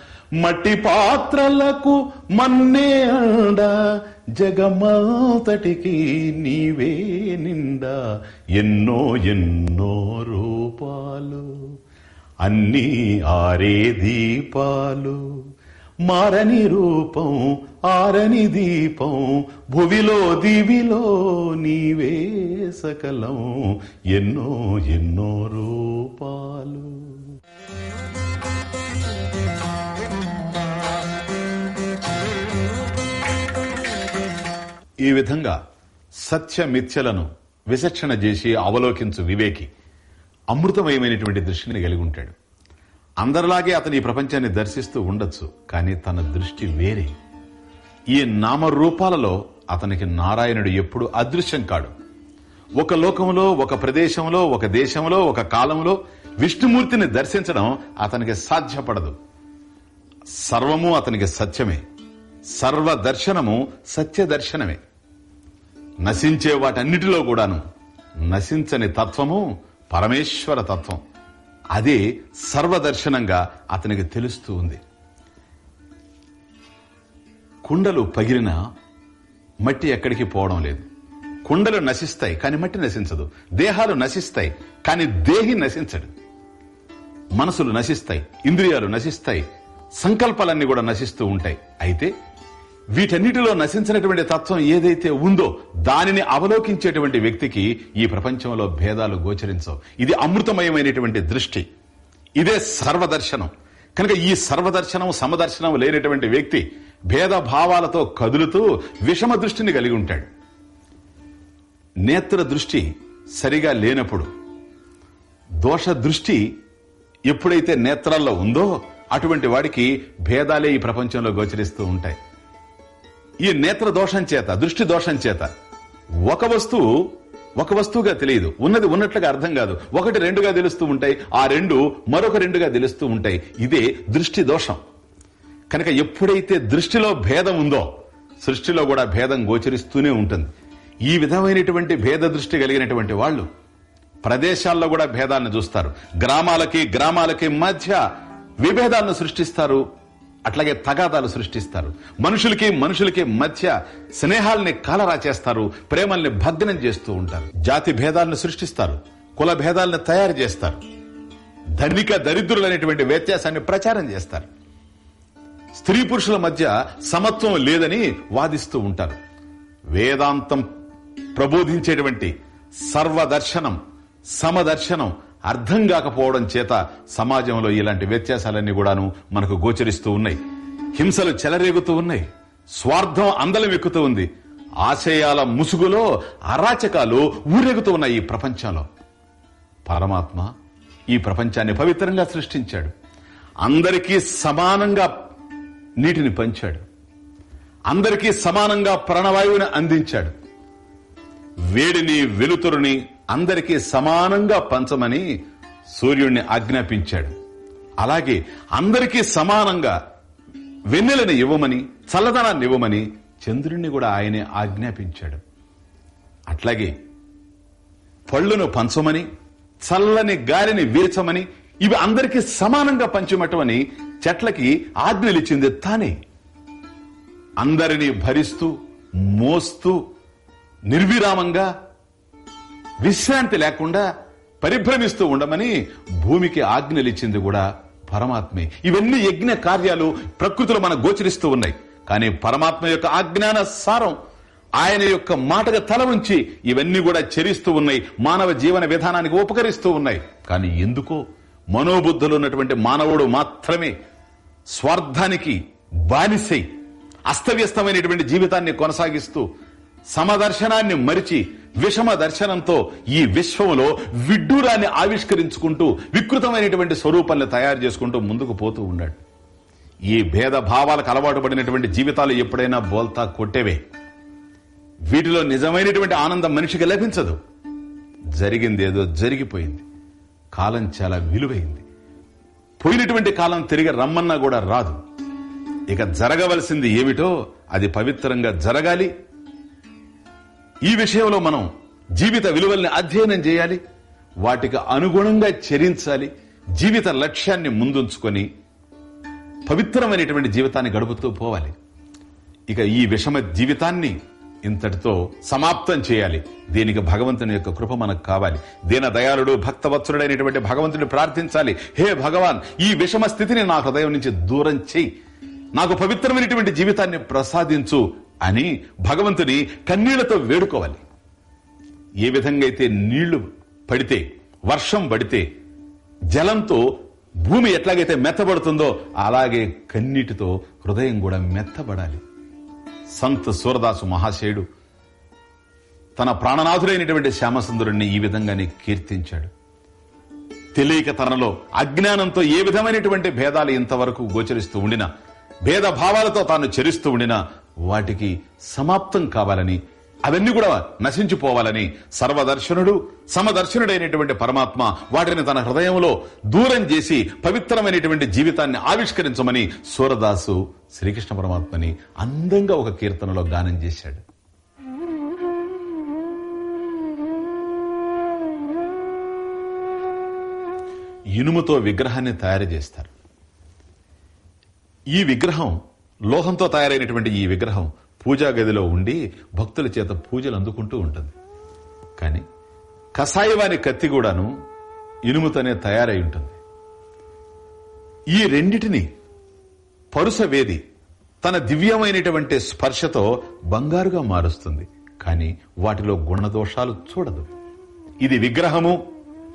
మట్టి పాత్రలకు మన్నే అండ జగమంతటికి నీవే నిండా ఎన్నో ఎన్నో రూపాలు. అన్నీ ఆరే దీపాలు. మారని రూపం ఆరని దీపం భువిలో దివిలో నీవే సకలం. ఎన్నో ఎన్నో రూపాలు. ఈ విధంగా సత్యమిథ్యలను విచక్షణ చేసి అవలోకించు వివేకి అమృతమయమైనటువంటి దృష్టిని కలిగి ఉంటాడు. అందరిలాగే అతని ఈ ప్రపంచాన్ని దర్శిస్తూ ఉండొచ్చు కానీ తన దృష్టి వేరే. ఈ నామరూపాలలో అతనికి నారాయణుడు ఎప్పుడు అదృశ్యం కాడు. ఒక లోకంలో ఒక ప్రదేశంలో ఒక దేశంలో ఒక కాలంలో విష్ణుమూర్తిని దర్శించడం అతనికి సాధ్యపడదు. సర్వము అతనికి సత్యమే. సర్వ దర్శనము నశించే వాటన్నిటిలో కూడాను నశించని తత్వము పరమేశ్వర తత్వం. అదే సర్వదర్శనంగా అతనికి తెలుస్తూ ఉంది. కుండలు పగిలిన మట్టి ఎక్కడికి పోవడం లేదు. కుండలు నశిస్తాయి కానీ మట్టి నశించదు. దేహాలు నశిస్తాయి కానీ దేహి నశించడు మనసులు నశిస్తాయి ఇంద్రియాలు నశిస్తాయి సంకల్పాలన్నీ కూడా నశిస్తూ ఉంటాయి. అయితే వీటన్నిటిలో నశించినటువంటి తత్వం ఏదైతే ఉందో దానిని అవలోకించేటువంటి వ్యక్తికి ఈ ప్రపంచంలో భేదాలు గోచరించవు. ఇది అమృతమయమైనటువంటి దృష్టి. ఇదే సర్వదర్శనం. కనుక ఈ సర్వదర్శనం సమదర్శనం లేనటువంటి వ్యక్తి భేద భావాలతో కదులుతూ విషమ దృష్టిని కలిగి ఉంటాడు. నేత్ర దృష్టి సరిగా లేనప్పుడు దోష దృష్టి ఎప్పుడైతే నేత్రాల్లో ఉందో అటువంటి వాడికి భేదాలే ఈ ప్రపంచంలో గోచరిస్తూ ఉంటాయి. ఈ నేత్ర దోషం చేత దృష్టి దోషం చేత. ఒక వస్తువు ఒక వస్తువుగా తెలియదు. ఉన్నది ఉన్నట్లుగా అర్థం కాదు. ఒకటి రెండుగా తెలుస్తూ ఉంటాయి. ఆ రెండు మరొక రెండుగా తెలుస్తూ ఉంటాయి. ఇదే దృష్టి దోషం. కనుక ఎప్పుడైతే దృష్టిలో భేదం ఉందో సృష్టిలో కూడా భేదం గోచరిస్తూనే ఉంటుంది. ఈ విధమైనటువంటి భేద దృష్టి కలిగినటువంటి వాళ్ళు ప్రదేశాల్లో కూడా భేదాలను చూస్తారు. గ్రామాలకి గ్రామాలకి మధ్య విభేదాలను సృష్టిస్తారు. అట్లాగే తగాదాలు సృష్టిస్తారు. మనుషులకి మనుషులకి మధ్య స్నేహాల్ని కాలరా చేస్తారు ప్రేమల్ని భగ్నం చేస్తూ ఉంటారు. జాతి భేదాలను సృష్టిస్తారు కుల భేదాలను తయారు చేస్తారు. ధనిక దరిద్రులు అనేటువంటి వ్యత్యాసాన్ని ప్రచారం చేస్తారు. స్త్రీ పురుషుల మధ్య సమత్వం లేదని వాదిస్తూ ఉంటారు. వేదాంతం ప్రబోధించేటువంటి సర్వదర్శనం సమదర్శనం అర్థం కాకపోవడం చేత సమాజంలో ఇలాంటి వ్యత్యాసాలన్నీ కూడాను మనకు గోచరిస్తూ ఉన్నాయి. హింసలు చెలరేగుతూ ఉన్నాయి. స్వార్థం అందలం ఎక్కుతూ ఉంది. ఆశయాల ముసుగులో అరాచకాలు ఊరేగుతూ ఉన్నాయి ఈ ప్రపంచంలో. పరమాత్మ ఈ ప్రపంచాన్ని పవిత్రంగా సృష్టించాడు. అందరికీ సమానంగా నీటిని పంచాడు. అందరికీ సమానంగా ప్రాణవాయువుని అందించాడు. వేడిని వెలుతురుని అందరికీ సమానంగా పంచమని సూర్యుడిని ఆజ్ఞాపించాడు. అలాగే అందరికీ సమానంగా వెన్నెలని ఇవ్వమని చల్లదనాన్ని ఇవ్వమని చంద్రుణ్ణి కూడా ఆయనే ఆజ్ఞాపించాడు. అట్లాగే పళ్ళును పంచమని చల్లని గాలిని వీర్చమని ఇవి అందరికీ సమానంగా పంచమటమని చెట్లకి ఆజ్ఞలిచ్చింది తానే. అందరినీ భరిస్తూ మోస్తూ నిర్విరామంగా విశ్రాంతి లేకుండా పరిభ్రమిస్తూ ఉండమని భూమికి ఆజ్ఞలిచ్చింది కూడా పరమాత్మే. ఇవన్నీ యజ్ఞ కార్యాలు ప్రకృతిలో మన గోచరిస్తూ ఉన్నాయి. కానీ పరమాత్మ యొక్క ఆజ్ఞాన సారం ఆయన యొక్క మాటగా తల ఉంచి ఇవన్నీ కూడా చరిస్తూ ఉన్నాయి. మానవ జీవన విధానానికి ఉపకరిస్తూ ఉన్నాయి. కానీ ఎందుకో మనోబుద్ధులు ఉన్నటువంటి మానవుడు మాత్రమే స్వార్థానికి బానిసై అస్తవ్యస్తమైనటువంటి జీవితాన్ని కొనసాగిస్తూ సమదర్శనాన్ని మరిచి విషమ దర్శనంతో ఈ విశ్వంలో విడ్డూరాన్ని ఆవిష్కరించుకుంటూ వికృతమైనటువంటి స్వరూపాన్ని తయారు చేసుకుంటూ ముందుకు పోతూ ఉన్నాడు. ఈ భేద భావాలకు అలవాటు పడినటువంటి జీవితాలు ఎప్పుడైనా బోల్తా కొట్టేవే. వీటిలో నిజమైనటువంటి ఆనందం మనిషికి లభించదు. జరిగింది ఏదో జరిగిపోయింది. కాలం చాలా విలువైంది. పోయినటువంటి కాలం తిరిగి రమ్మన్నా కూడా రాదు. ఇక జరగవలసింది ఏమిటో అది పవిత్రంగా జరగాలి ఈ విషయంలో మనం జీవిత విలువల్ని అధ్యయనం చేయాలి వాటికి అనుగుణంగా చరించాలి జీవిత లక్ష్యాన్ని ముందుంచుకొని పవిత్రమైనటువంటి జీవితాన్ని గడుపుతూ పోవాలి. ఇక ఈ విషమ జీవితాన్ని ఇంతటితో సమాప్తం చేయాలి. దీనికి భగవంతుని యొక్క కృప మనకు కావాలి. దీన దయాళుడు భక్తవత్సరుడైనటువంటి భగవంతుని ప్రార్థించాలి. హే భగవాన్ ఈ విషమ స్థితిని నా హృదయం నుంచి దూరం చేయి నాకు పవిత్రమైనటువంటి జీవితాన్ని ప్రసాదించు. అని భగవంతుని కన్నీళ్ళతో వేడుకోవాలి. ఏ విధంగా అయితే నీళ్ళు పడితే వర్షం పడితే జలంతో భూమి ఎట్లాగైతే మెత్తబడుతుందో అలాగే కన్నీటితో హృదయం కూడా మెత్తబడాలి. సంత్ సూరదాసు మహాశయుడు తన ప్రాణనాథుడైనటువంటి శ్యామసుందరుణ్ణి ఈ విధంగానే కీర్తించాడు. తెలియక తనలో అజ్ఞానంతో ఏ విధమైనటువంటి భేదాలు ఇంతవరకు గోచరిస్తూ ఉండినా భేద భావాలతో తాను చరిస్తూ ఉండినా వాటికి సమాప్తం కావాలని అవన్నీ కూడా నశించిపోవాలని సర్వదర్శనుడు సమదర్శనుడైనటువంటి పరమాత్మ వాటిని తన హృదయంలో దూరం చేసి పవిత్రమైనటువంటి జీవితాన్ని ఆవిష్కరించమని సూరదాసు శ్రీకృష్ణ పరమాత్మని అందంగా ఒక కీర్తనలో గానం చేశాడు. ఇనుముతో విగ్రహాన్ని తయారు చేస్తారు. ఈ విగ్రహం లోహంతో తయారైనటువంటి ఈ విగ్రహం పూజా గదిలో ఉండి భక్తుల చేత పూజలు అందుకుంటూ ఉంటుంది. కానీ కషాయవాని కత్తి కూడాను ఇనుముతోనే తయారై ఉంటుంది. ఈ రెండిటిని పరుసవేది తన దివ్యమైనటువంటి స్పర్శతో బంగారుగా మారుస్తుంది. కానీ వాటిలో గుణదోషాలు చూడదు. ఇది విగ్రహము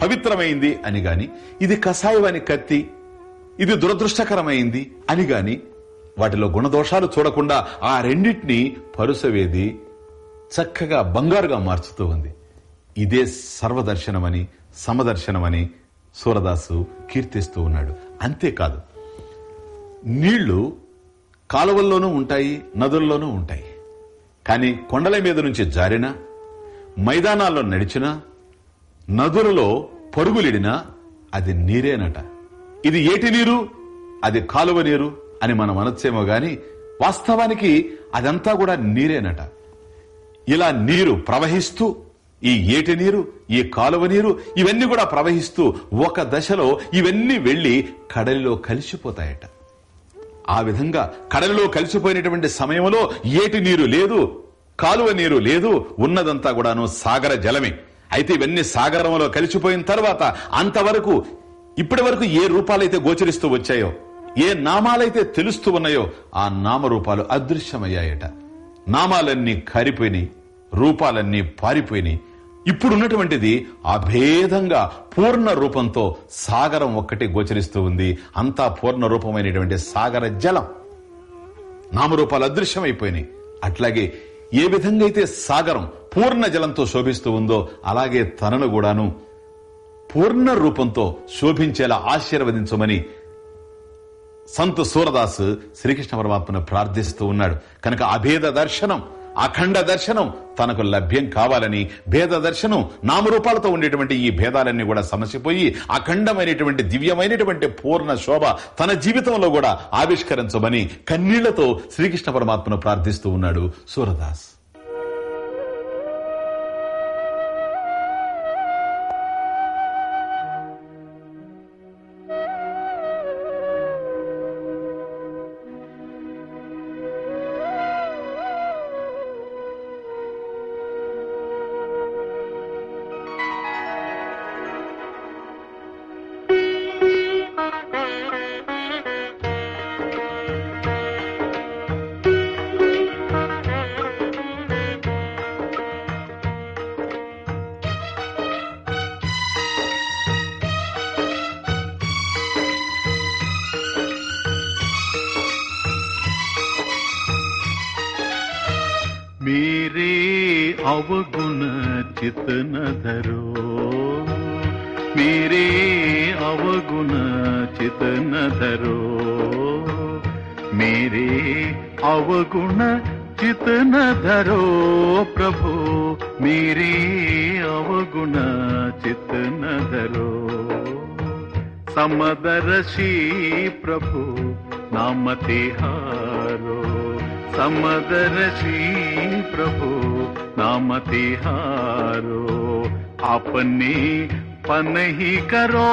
పవిత్రమైంది అని గాని ఇది కషాయవాని కత్తి ఇది దురదృష్టకరమైంది అని గాని వాటిలో గుణదోషాలు చూడకుండా ఆ రెండింటినీ పరుసవేది చక్కగా బంగారుగా మార్చుతూ ఉంది. ఇదే సర్వదర్శనమని సమదర్శనమని సూరదాసు కీర్తిస్తూ ఉన్నాడు. అంతేకాదు నీళ్ళు కాలువల్లోనూ ఉంటాయి నదుల్లోనూ ఉంటాయి. కానీ కొండల మీద నుంచి జారినా మైదానాల్లో నడిచినా నదులలో పరుగులిడినా అది నీరేనట. ఇది ఏటి నీరు? అది కాలువ నీరు? అని మనం అనొచ్చేమో గాని వాస్తవానికి అదంతా కూడా నీరేనట. ఇలా నీరు ప్రవహిస్తూ ఈ ఏటి నీరు ఈ కాలువ నీరు ఇవన్నీ కూడా ప్రవహిస్తూ ఒక దశలో ఇవన్నీ వెళ్ళి కడలిలో కలిసిపోతాయట. ఆ విధంగా కడలిలో కలిసిపోయినటువంటి సమయంలో ఏటి నీరు లేదు కాలువ నీరు లేదు ఉన్నదంతా కూడాను సాగర జలమే. అయితే ఇవన్నీ సాగరంలో కలిసిపోయిన తర్వాత అంతవరకు ఇప్పటి వరకు ఏ రూపాలైతే గోచరిస్తూ వచ్చాయో ఏ నామాలైతే తెలుస్తూ ఉన్నాయో ఆ నామరూపాలు అదృశ్యమయ్యాయట. నామాలన్నీ కారిపోయినాయి రూపాలన్నీ పారిపోయినాయి. ఇప్పుడున్నటువంటిది అభేదంగా పూర్ణ రూపంతో సాగరం ఒక్కటి గోచరిస్తూ ఉంది. అంతా పూర్ణ రూపమైనటువంటి సాగర జలం. నామరూపాలు అదృశ్యమైపోయినాయి. అట్లాగే ఏ విధంగా అయితే సాగరం పూర్ణ జలంతో శోభిస్తూ ఉందో అలాగే తనను కూడాను పూర్ణ రూపంతో శోభించేలా ఆశీర్వదించమని సంత్ సూరదాసు శ్రీకృష్ణ పరమాత్మను ప్రార్థిస్తూ ఉన్నాడు. కనుక అభేద దర్శనం అఖండ దర్శనం తనకు లభ్యం కావాలని భేద దర్శనం నామరూపాలతో ఉండేటువంటి ఈ భేదాలన్నీ కూడా సమసిపోయి అఖండమైనటువంటి దివ్యమైనటువంటి పూర్ణ శోభ తన జీవితంలో కూడా ఆవిష్కరించమని కన్నీళ్ళతో శ్రీకృష్ణ పరమాత్మను ప్రార్థిస్తూ ఉన్నాడు సూరదాస్. समदर्शी प्रभु नाम तिहारो अपने पन ही करो।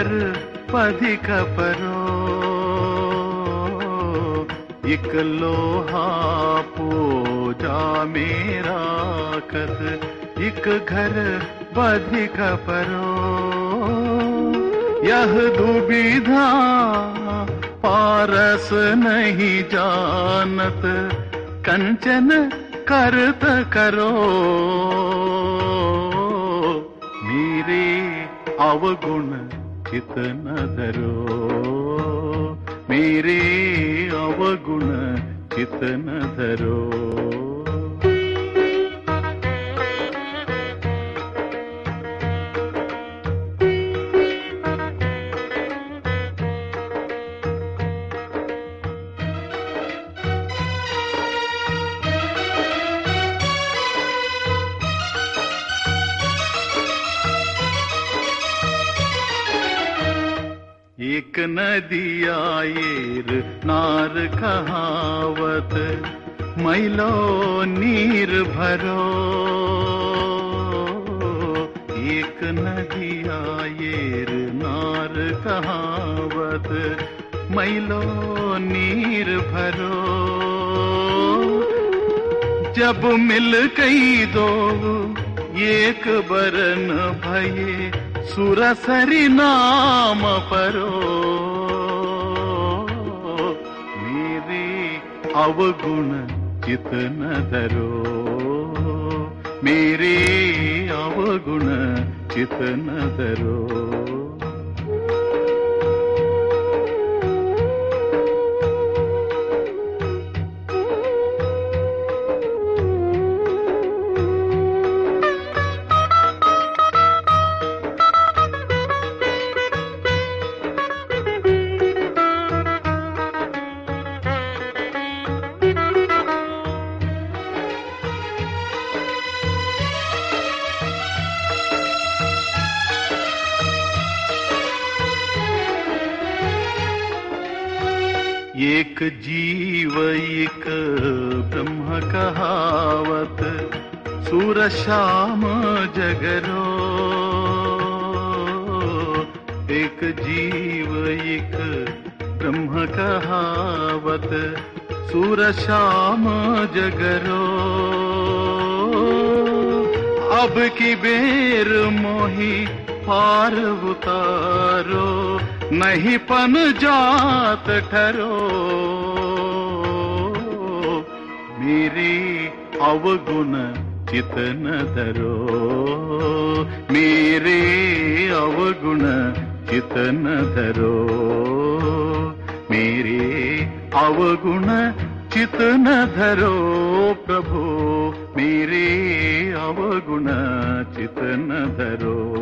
పర్ పదిక పరో ఇకలోహా పూజా मेरा కత एक घर బధిక परो यह दुविधा पारस नहीं जानत, कंचन करत करो। मेरे अवगुण नरो मेरे अवगुण किरो येर नार कहावत मैलो नीर भरो। एक नदिया नार कहावत मैलो नीर भरो। जब मिल गई दो, एक बरन भये, सुरसरी नाम परो। अवगुण चित न धरो मेरे अवगुण चित न धरो श्याम जगरो। एक जीव, एक ब्रह्म कहावत, सूर श्याम जगरो। अब की बेर मोही पार उतारो नहीं पन जात ठरो। मेरी अवगुण ಚಿತನದರೋ? ಮೇರೇ ಅವಗುಣ ಚಿತನದರೋ? ಮೇರೇ ಅವಗುಣ ಚಿತನದರೋ ಪ್ರಭೋ? ಮೇರೇ ಅವಗುಣ ಚಿತನದರೋ?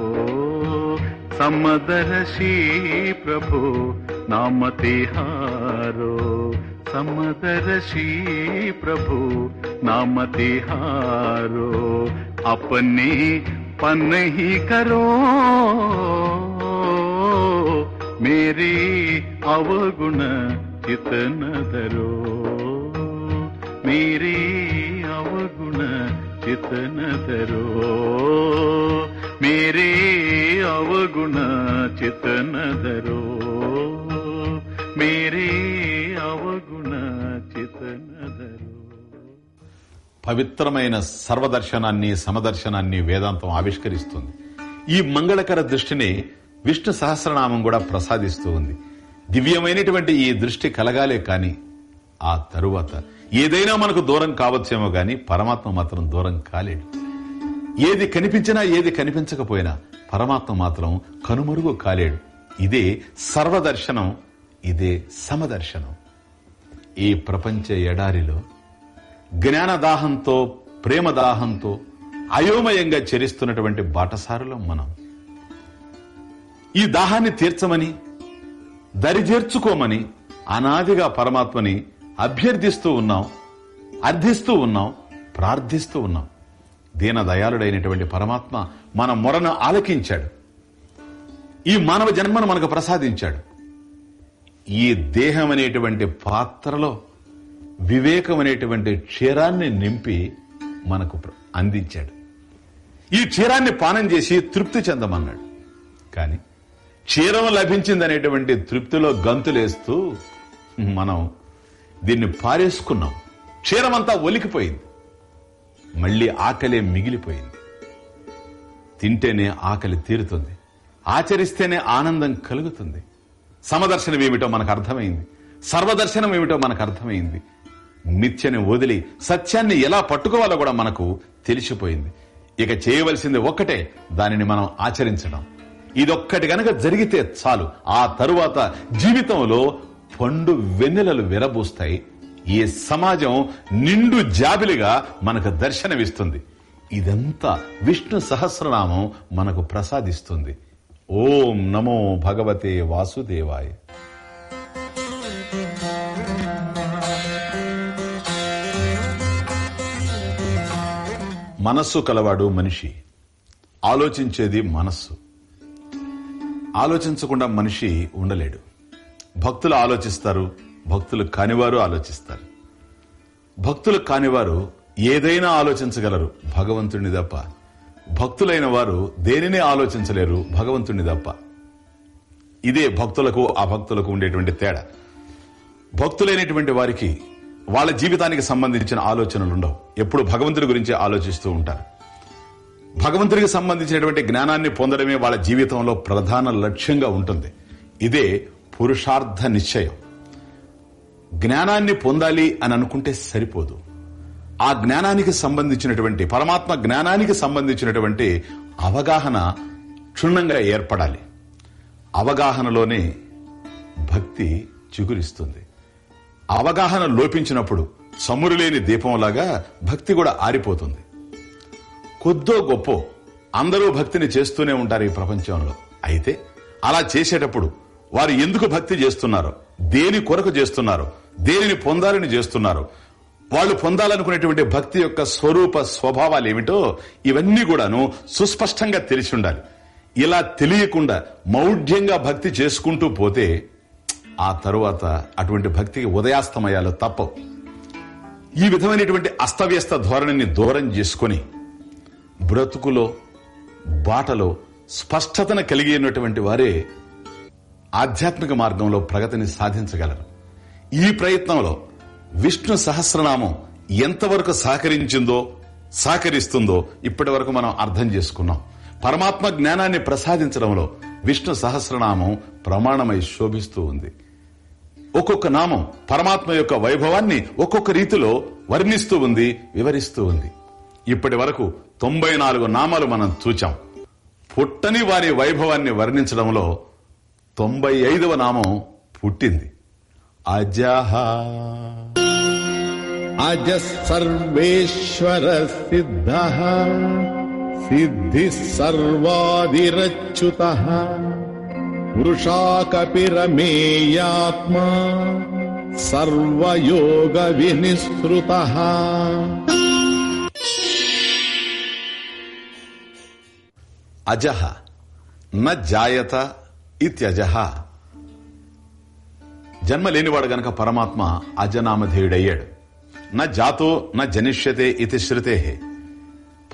ಸಮದರ್ಶಿ ಪ್ರಭೋ, ನಾಮತಿಹಾರೋ? ಸಮದರ್ಶಿ ಪ್ರಭು प्रभु नाम तिहारो समदर्शी प्रभु नाम तिहारो अपने पन ही करो मेरे अवगुण चितन धरो मेरे अवगुण चितन धरो मेरे अवगुण चितन धरो मेरे పవిత్రమైన సర్వదర్శనాన్ని సమదర్శనాన్ని వేదాంతం ఆవిష్కరిస్తుంది. ఈ మంగళకర దృష్టిని విష్ణు సహస్రనామం కూడా ప్రసాదిస్తూ ఉంది. దివ్యమైనటువంటి ఈ దృష్టి కలగాలే కానీ ఆ తరువాత ఏదైనా మనకు దూరం కావచ్చేమో గాని పరమాత్మ మాత్రం దూరం కాలేడు. ఏది కనిపించినా ఏది కనిపించకపోయినా పరమాత్మ మాత్రం కనుమరుగు కాలేడు. ఇదే సర్వదర్శనం ఇదే సమదర్శనం. ఈ ప్రపంచ ఎడారిలో జ్ఞానదాహంతో ప్రేమదాహంతో అయోమయంగా చరిస్తున్నటువంటి బాటసారులం మనం. ఈ దాహాన్ని తీర్చమని దరిచేర్చుకోమని అనాదిగా పరమాత్మని అభ్యర్థిస్తూ ఉన్నాం అర్థిస్తూ ఉన్నాం ప్రార్థిస్తూ ఉన్నాం. దీనదయాళుడైనటువంటి పరమాత్మ మన మొరను ఆలకించాడు. ఈ మానవ జన్మను మనకు ప్రసాదించాడు. ఈ దేహం అనేటువంటి పాత్రలో వివేకం అనేటువంటి క్షీరాన్ని నింపి మనకు అందించాడు. ఈ క్షీరాన్ని పానం చేసి తృప్తి చెందమన్నాడు. కానీ క్షీరం లభించిందనేటువంటి తృప్తిలో గంతులేస్తూ మనం దీన్ని పారేసుకున్నాం. క్షీరమంతా ఒలికిపోయింది. మళ్ళీ ఆకలే మిగిలిపోయింది. తింటేనే ఆకలి తీరుతుంది. ఆచరిస్తేనే ఆనందం కలుగుతుంది. సమదర్శనం ఏమిటో మనకు అర్థమైంది. సర్వదర్శనం ఏమిటో మనకు అర్థమైంది. మిథ్యని వదిలి సత్యాన్ని ఎలా పట్టుకోవాలో కూడా మనకు తెలిసిపోయింది. ఇక చేయవలసింది ఒక్కటే దానిని మనం ఆచరించడం. ఇదొక్కటి గనక జరిగితే చాలు. ఆ తరువాత జీవితంలో పండు వెన్నెలలు విరబూస్తాయి. ఈ సమాజం నిండు జాబిలిగా మనకు దర్శనమిస్తుంది. ఇదంతా విష్ణు సహస్రనామం మనకు ప్రసాదిస్తుంది. ఓం నమో భగవతే వాసుదేవాయ. మనస్సు కలవాడు మనిషి. ఆలోచించేది మనస్సు. ఆలోచించకుండా మనిషి ఉండలేడు. భక్తులు ఆలోచిస్తారు భక్తులు కానివారు ఆలోచిస్తారు. భక్తులు కానివారు ఏదైనా ఆలోచించగలరు భగవంతుణ్ణి తప్ప. భక్తులైన వారు దేనిని ఆలోచించలేరు భగవంతుణ్ణి తప్ప. ఇదే భక్తులకు ఆ భక్తులకు ఉండేటువంటి తేడా. భక్తులైనటువంటి వారికి వాళ్ళ జీవితానికి సంబంధించిన ఆలోచనలు ఉండవు. ఎప్పుడు భగవంతుడి గురించి ఆలోచిస్తూ ఉంటారు. భగవంతుడికి సంబంధించినటువంటి జ్ఞానాన్ని పొందడమే వాళ్ళ జీవితంలో ప్రధాన లక్ష్యంగా ఉంటుంది. ఇదే పురుషార్థ నిశ్చయం. జ్ఞానాన్ని పొందాలి అని అనుకుంటే సరిపోదు. ఆ జ్ఞానానికి సంబంధించినటువంటి పరమాత్మ జ్ఞానానికి సంబంధించినటువంటి అవగాహన క్షుణ్ణంగా ఏర్పడాలి. అవగాహనలోనే భక్తి చిగురిస్తుంది. అవగాహన లోపించినప్పుడు చమురులేని దీపంలాగా భక్తి కూడా ఆరిపోతుంది. కొద్దో గొప్ప అందరూ భక్తిని చేస్తూనే ఉంటారు ఈ ప్రపంచంలో. అయితే అలా చేసేటప్పుడు వారు ఎందుకు భక్తి చేస్తున్నారో దేని కొరకు చేస్తున్నారో దేనిని పొందాలని చేస్తున్నారు వాళ్ళు పొందాలనుకునేటువంటి భక్తి యొక్క స్వరూప స్వభావాలు ఏమిటో ఇవన్నీ కూడాను సుస్పష్టంగా తెలిసి ఉండాలి. ఇలా తెలియకుండా మౌఢ్యంగా భక్తి చేసుకుంటూ పోతే ఆ తరువాత అటువంటి భక్తికి ఉదయాస్తమయాలు తప్పవు. ఈ విధమైనటువంటి అస్తవ్యస్త ధోరణిని దూరం చేసుకొని బ్రతుకులో బాటలో స్పష్టతను కలిగి ఉన్నటువంటి వారే ఆధ్యాత్మిక మార్గంలో ప్రగతిని సాధించగలరు. ఈ ప్రయత్నంలో విష్ణు సహస్రనామం ఎంతవరకు సహకరించిందో సహకరిస్తుందో ఇప్పటి వరకు మనం అర్థం చేసుకున్నాం. పరమాత్మ జ్ఞానాన్ని ప్రసాదించడంలో విష్ణు సహస్రనామం ప్రమాణమై శోభిస్తూ ఉంది. ఒక్కొక్క నామం పరమాత్మ యొక్క వైభవాన్ని ఒక్కొక్క రీతిలో వర్ణిస్తూ ఉంది వివరిస్తూ ఉంది. ఇప్పటి వరకు తొంభై నాలుగు నామాలు మనం చూచాం. పుట్టని వారి వైభవాన్ని వర్ణించడంలో తొంభై ఐదవ నామం పుట్టింది. అజహ. అజ సర్వేశ్వర సిద్ధ సిద్ధి సర్వాదిరచ్యుత. వృషా సర్వయోగ వినిసృత అజహ నాయత ఇత్యజహ. జన్మ లేనివాడు గనక పరమాత్మ అజనామధేయుడయ్యాడు. నా జాతో నా జనిష్యతే ఇతి శృతే.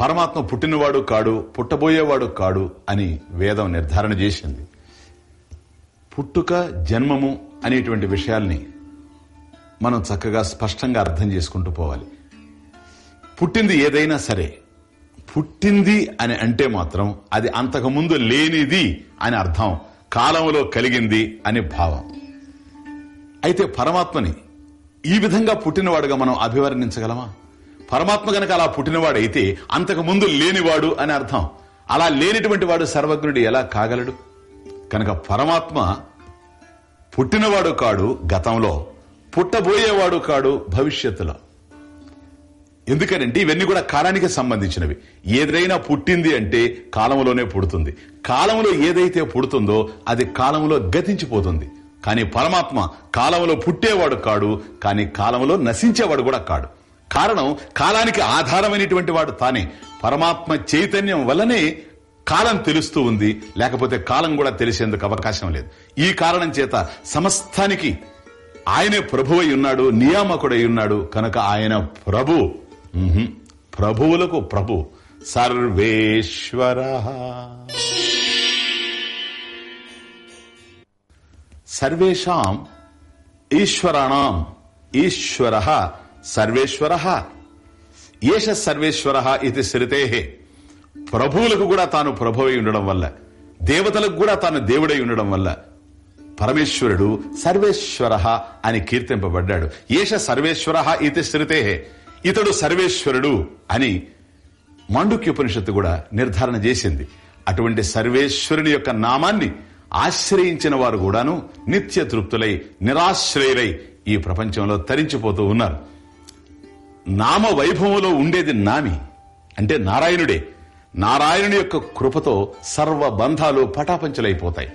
పరమాత్మ పుట్టినవాడు కాడు పుట్టబోయేవాడు కాడు అని వేదం నిర్ధారణ చేసింది. పుట్టుక జన్మము అనేటువంటి విషయాల్ని మనం చక్కగా స్పష్టంగా అర్థం చేసుకుంటూ పోవాలి. పుట్టింది ఏదైనా సరే పుట్టింది అని అంటే మాత్రం అది అంతకుముందు లేనిది అని అర్థం కాలంలో కలిగింది అని భావం. అయితే పరమాత్మని ఈ విధంగా పుట్టినవాడుగా మనం అభివర్ణించగలమా? పరమాత్మ గనక అలా పుట్టినవాడైతే అంతకు ముందు లేనివాడు అని అర్థం అలా లేనిటువంటి వాడు సర్వజ్ఞుడు ఎలా కాగలడు? కనుక పరమాత్మ పుట్టినవాడు కాడు గతంలో పుట్టబోయేవాడు కాడు భవిష్యత్తులో. ఎందుకనంటే ఇవన్నీ కూడా కాలానికి సంబంధించినవి. ఏదైనా పుట్టింది అంటే కాలంలోనే పుడుతుంది. కాలంలో ఏదైతే పుడుతుందో అది కాలంలో గతించిపోతుంది. కానీ పరమాత్మ కాలంలో పుట్టేవాడు కాడు కానీ కాలంలో నశించేవాడు కూడా కాడు. కారణం కాలానికి ఆధారమైనటువంటి వాడు తానే. పరమాత్మ చైతన్యం వల్లనే కాలం తెలుస్తూ ఉంది లేకపోతే కాలం కూడా తెలిసేందుకు అవకాశం లేదు. ఈ కారణం చేత సమస్తానికి ఆయనే ప్రభువై ఉన్నాడు నియామకుడై ఉన్నాడు కనుక ఆయన ప్రభు. ప్రభువులకు ప్రభు. సర్వేశ్వర. సర్వేషాం ఈశ్వరాణం ఈశ్వర సర్వేశ్వర. ఏష సర్వేశ్వర ఇది శ్రుతే ప్రభువులకు కూడా తాను ప్రభువై ఉండడం వల్ల దేవతలకు కూడా తాను దేవుడై ఉండడం వల్ల పరమేశ్వరుడు సర్వేశ్వర అని కీర్తింపబడ్డాడు. ఏష సర్వేశ్వర ఇది శ్రుతే ఇతడు సర్వేశ్వరుడు అని మాండుక్యోపనిషత్తు కూడా నిర్ధారణ చేసింది. అటువంటి సర్వేశ్వరుని యొక్క నామాన్ని ఆశ్రయించిన వారు కూడాను నిత్య తృప్తులై నిరాశ్రయులై ఈ ప్రపంచంలో తరించిపోతూ ఉన్నారు. నామ వైభవంలో ఉండేది నామి అంటే నారాయణుడే. నారాయణుని యొక్క కృపతో సర్వ బంధాలు పటాపంచలైపోతాయి.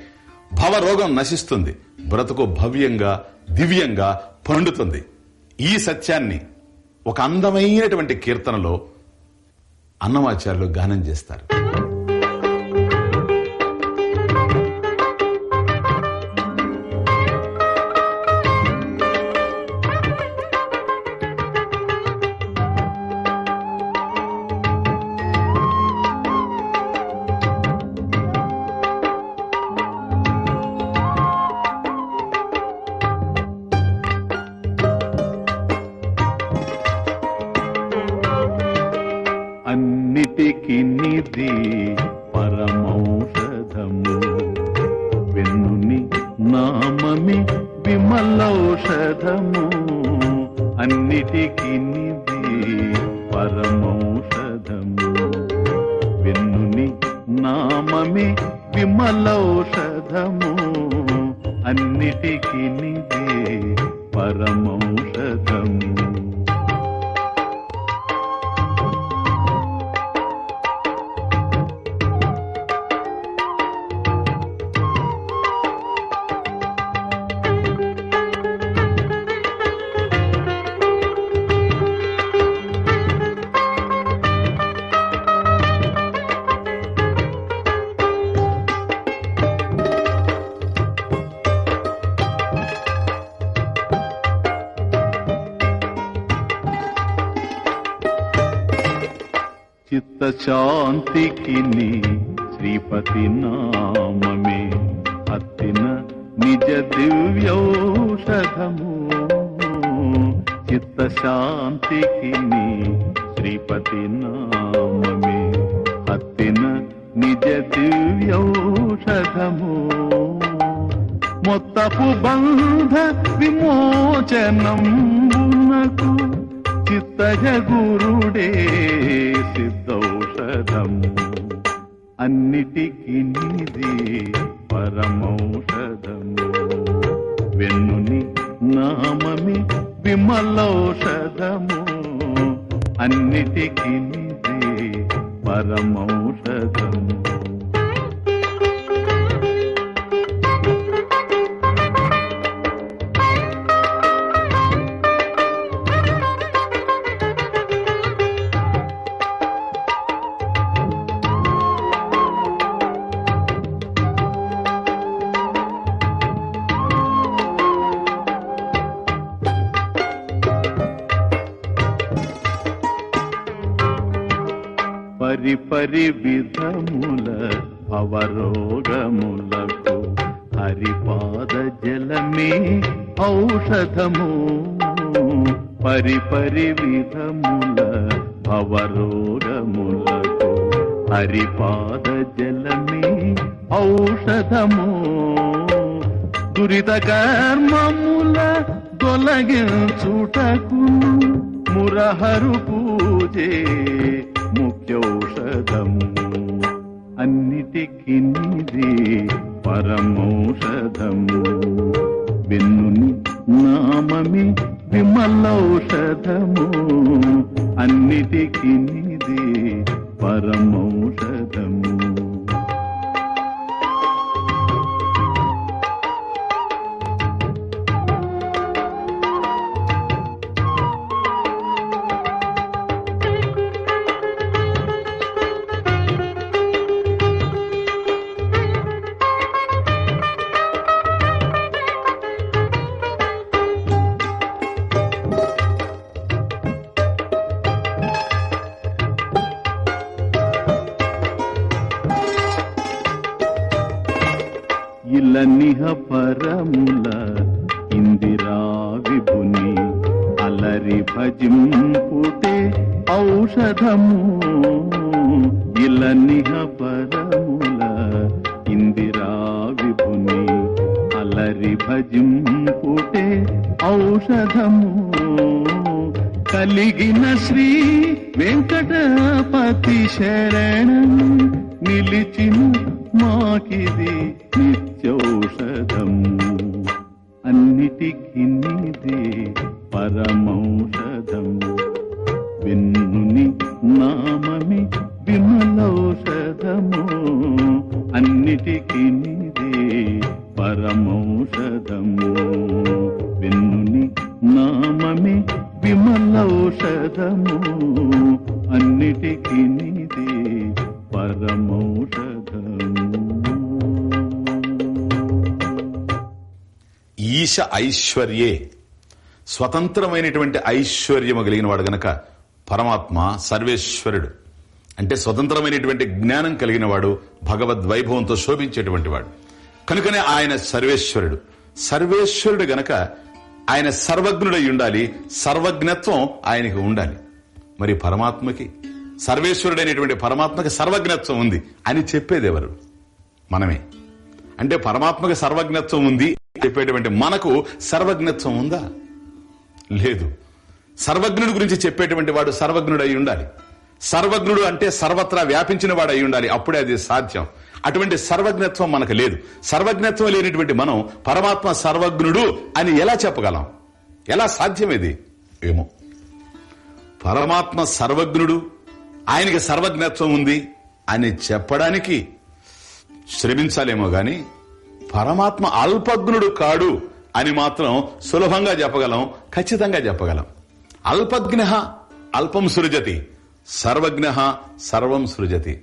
భవరోగం నశిస్తుంది. బ్రతుకు భవ్యంగా దివ్యంగా పండుతుంది. ఈ సత్యాన్ని ఒక అందమైనటువంటి కీర్తనలో అన్నమాచార్యులు గానం చేస్తారు. శాంతికి నీ శ్రీపతి నామమే. అత్తిన నిజ దివ్యౌషధము. చిత్తశాంతికి నీ శ్రీపతి నామమే. తొలగించుటకు మురహరు పూజే ముఖ్యౌషధము అన్నిటికి నిది పరమౌషధము వెన్నుని నామమి విమలౌషధము. అన్నిటికి నిది పరమౌషధము ఈశ ఐశ్వర్యే. స్వతంత్రమైనటువంటి ఐశ్వర్యము కలిగిన వాడు గనక పరమాత్మ సర్వేశ్వరుడు. అంటే స్వతంత్రమైనటువంటి జ్ఞానం కలిగిన వాడు భగవద్ వైభవంతో శోభించేటువంటి వాడు. కనుకనే ఆయన సర్వేశ్వరుడు. సర్వేశ్వరుడు గనక ఆయన సర్వజ్ఞుడై ఉండాలి సర్వజ్ఞత్వం ఆయనకి ఉండాలి. మరి పరమాత్మకి సర్వేశ్వరుడైనటువంటి పరమాత్మకి సర్వజ్ఞత్వం ఉంది అని చెప్పేది ఎవరు? మనమే. అంటే పరమాత్మకి సర్వజ్ఞత్వం ఉంది చెప్పేటువంటి మనకు సర్వజ్ఞత్వం ఉందా? లేదు. సర్వజ్ఞుడి గురించి చెప్పేటువంటి వాడు సర్వజ్ఞుడు అయి ఉండాలి. సర్వజ్ఞుడు అంటే సర్వత్రా వ్యాపించిన వాడు అయి ఉండాలి. అప్పుడే అది సాధ్యం. అటువంటి సర్వజ్ఞత్వం మనకు లేదు. సర్వజ్ఞత్వం లేనిటువంటి మనం పరమాత్మ సర్వజ్ఞుడు అని ఎలా చెప్పగలం? ఎలా సాధ్యం ఇది ఏమో. పరమాత్మ సర్వజ్ఞుడు ఆయనకి సర్వజ్ఞత్వం ఉంది అని చెప్పడానికి శ్రమించాలేమో గాని పరమాత్మ అల్పజ్ఞుడు కాడు అని మాత్రం సులభంగా చెప్పగలం ఖచ్చితంగా చెప్పగలం. అల్పజ్ఞ అల్పం సృజతి సర్వజ్ఞ సర్వం సృజతి.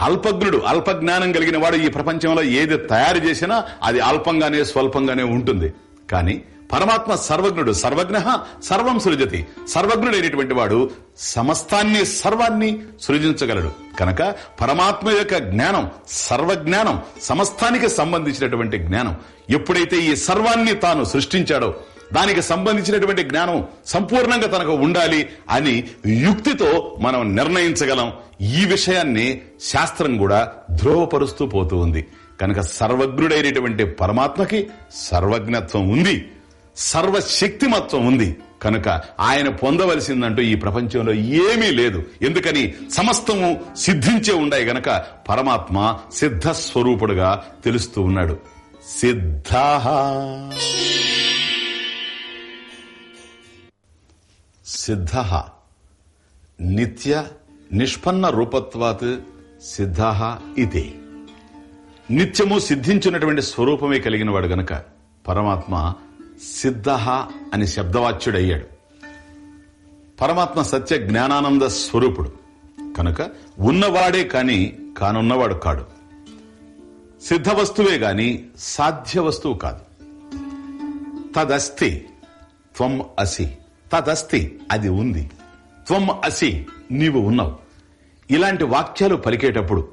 అల్పజ్ఞుడు అల్పజ్ఞానం కలిగిన వాడు ఈ ప్రపంచంలో ఏది తయారు చేసినా అది అల్పంగానే స్వల్పంగానే ఉంటుంది. కానీ పరమాత్మ సర్వజ్ఞుడు సర్వజ్ఞ సర్వం సృజతి. సర్వజ్ఞుడైనటువంటి వాడు సమస్తాన్ని సర్వాన్ని సృజించగలడు. కనుక పరమాత్మ యొక్క జ్ఞానం సర్వజ్ఞానం సమస్తానికి సంబంధించినటువంటి జ్ఞానం. ఎప్పుడైతే ఈ సర్వాన్ని తాను సృష్టించాడో దానికి సంబంధించినటువంటి జ్ఞానం సంపూర్ణంగా తనకు ఉండాలి అని యుక్తితో మనం నిర్ణయించగలం. ఈ విషయాన్ని శాస్త్రం కూడా ధ్రువపరుస్తూ పోతూ ఉంది. కనుక సర్వజ్ఞుడైనటువంటి పరమాత్మకి సర్వజ్ఞత్వం ఉంది. సర్వశక్తిమత్వం ఉంది. కనుక ఆయన పొందవలసిందంటూ ఈ ప్రపంచంలో ఏమీ లేదు. ఎందుకని? సమస్తము సిద్ధించే ఉండాయి గనక పరమాత్మ సిద్ధ స్వరూపుడుగా తెలుస్తూ ఉన్నాడు. సిద్ధ సిద్ధ. నిత్య నిష్పన్న రూపత్వాత్ సిద్ధ ఇది నిత్యము సిద్ధించినటువంటి స్వరూపమే కలిగిన వాడు గనక పరమాత్మ సిద్ధ అని శబ్దవాచ్యుడయ్యాడు. పరమాత్మ సత్య జ్ఞానానంద స్వరూపుడు. కనుక ఉన్నవాడే కాని కానున్నవాడు కాడు. సిద్ధ వస్తువే గాని సాధ్య వస్తువు కాదు. తదస్తి త్వం అసి. తదస్తి అది ఉంది. త్వం అసి నీవు ఉన్నావు. ఇలాంటి వాక్యాలు పలికేటప్పుడు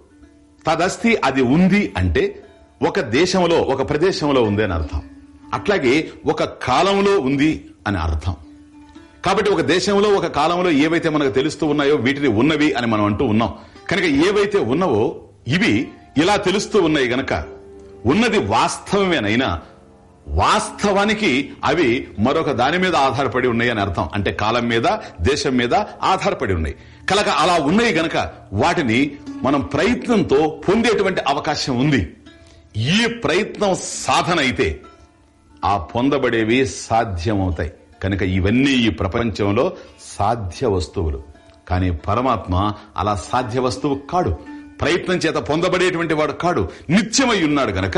తదస్తి అది ఉంది అంటే ఒక దేశంలో ఒక ప్రదేశంలో ఉంది అని అర్థం. అట్లాగే ఒక కాలంలో ఉంది అని అర్థం. కాబట్టి ఒక దేశంలో ఒక కాలంలో ఏవైతే మనకు తెలుస్తూ ఉన్నాయో వీటిని ఉన్నవి అని మనం అంటూ ఉన్నాం. కనుక ఏవైతే ఉన్నవో ఇవి ఇలా తెలుస్తూ ఉన్నాయి గనక ఉన్నది వాస్తవమేనైనా వాస్తవానికి అవి మరొక దాని మీద ఆధారపడి ఉన్నాయి అని అర్థం. అంటే కాలం మీద దేశం మీద ఆధారపడి ఉన్నాయి. కనుక అలా ఉన్నాయి గనక వాటిని మనం ప్రయత్నంతో పొందేటువంటి అవకాశం ఉంది. ఈ ప్రయత్నం సాధన అయితే ఆ పొందబడేవి సాధ్యమవుతాయి. కనుక ఇవన్నీ ఈ ప్రపంచంలో సాధ్య వస్తువులు. కానీ పరమాత్మ అలా సాధ్య వస్తువు కాడు. ప్రయత్నం చేత పొందబడేటువంటి వాడు కాడు. నిత్యమై ఉన్నాడు గనక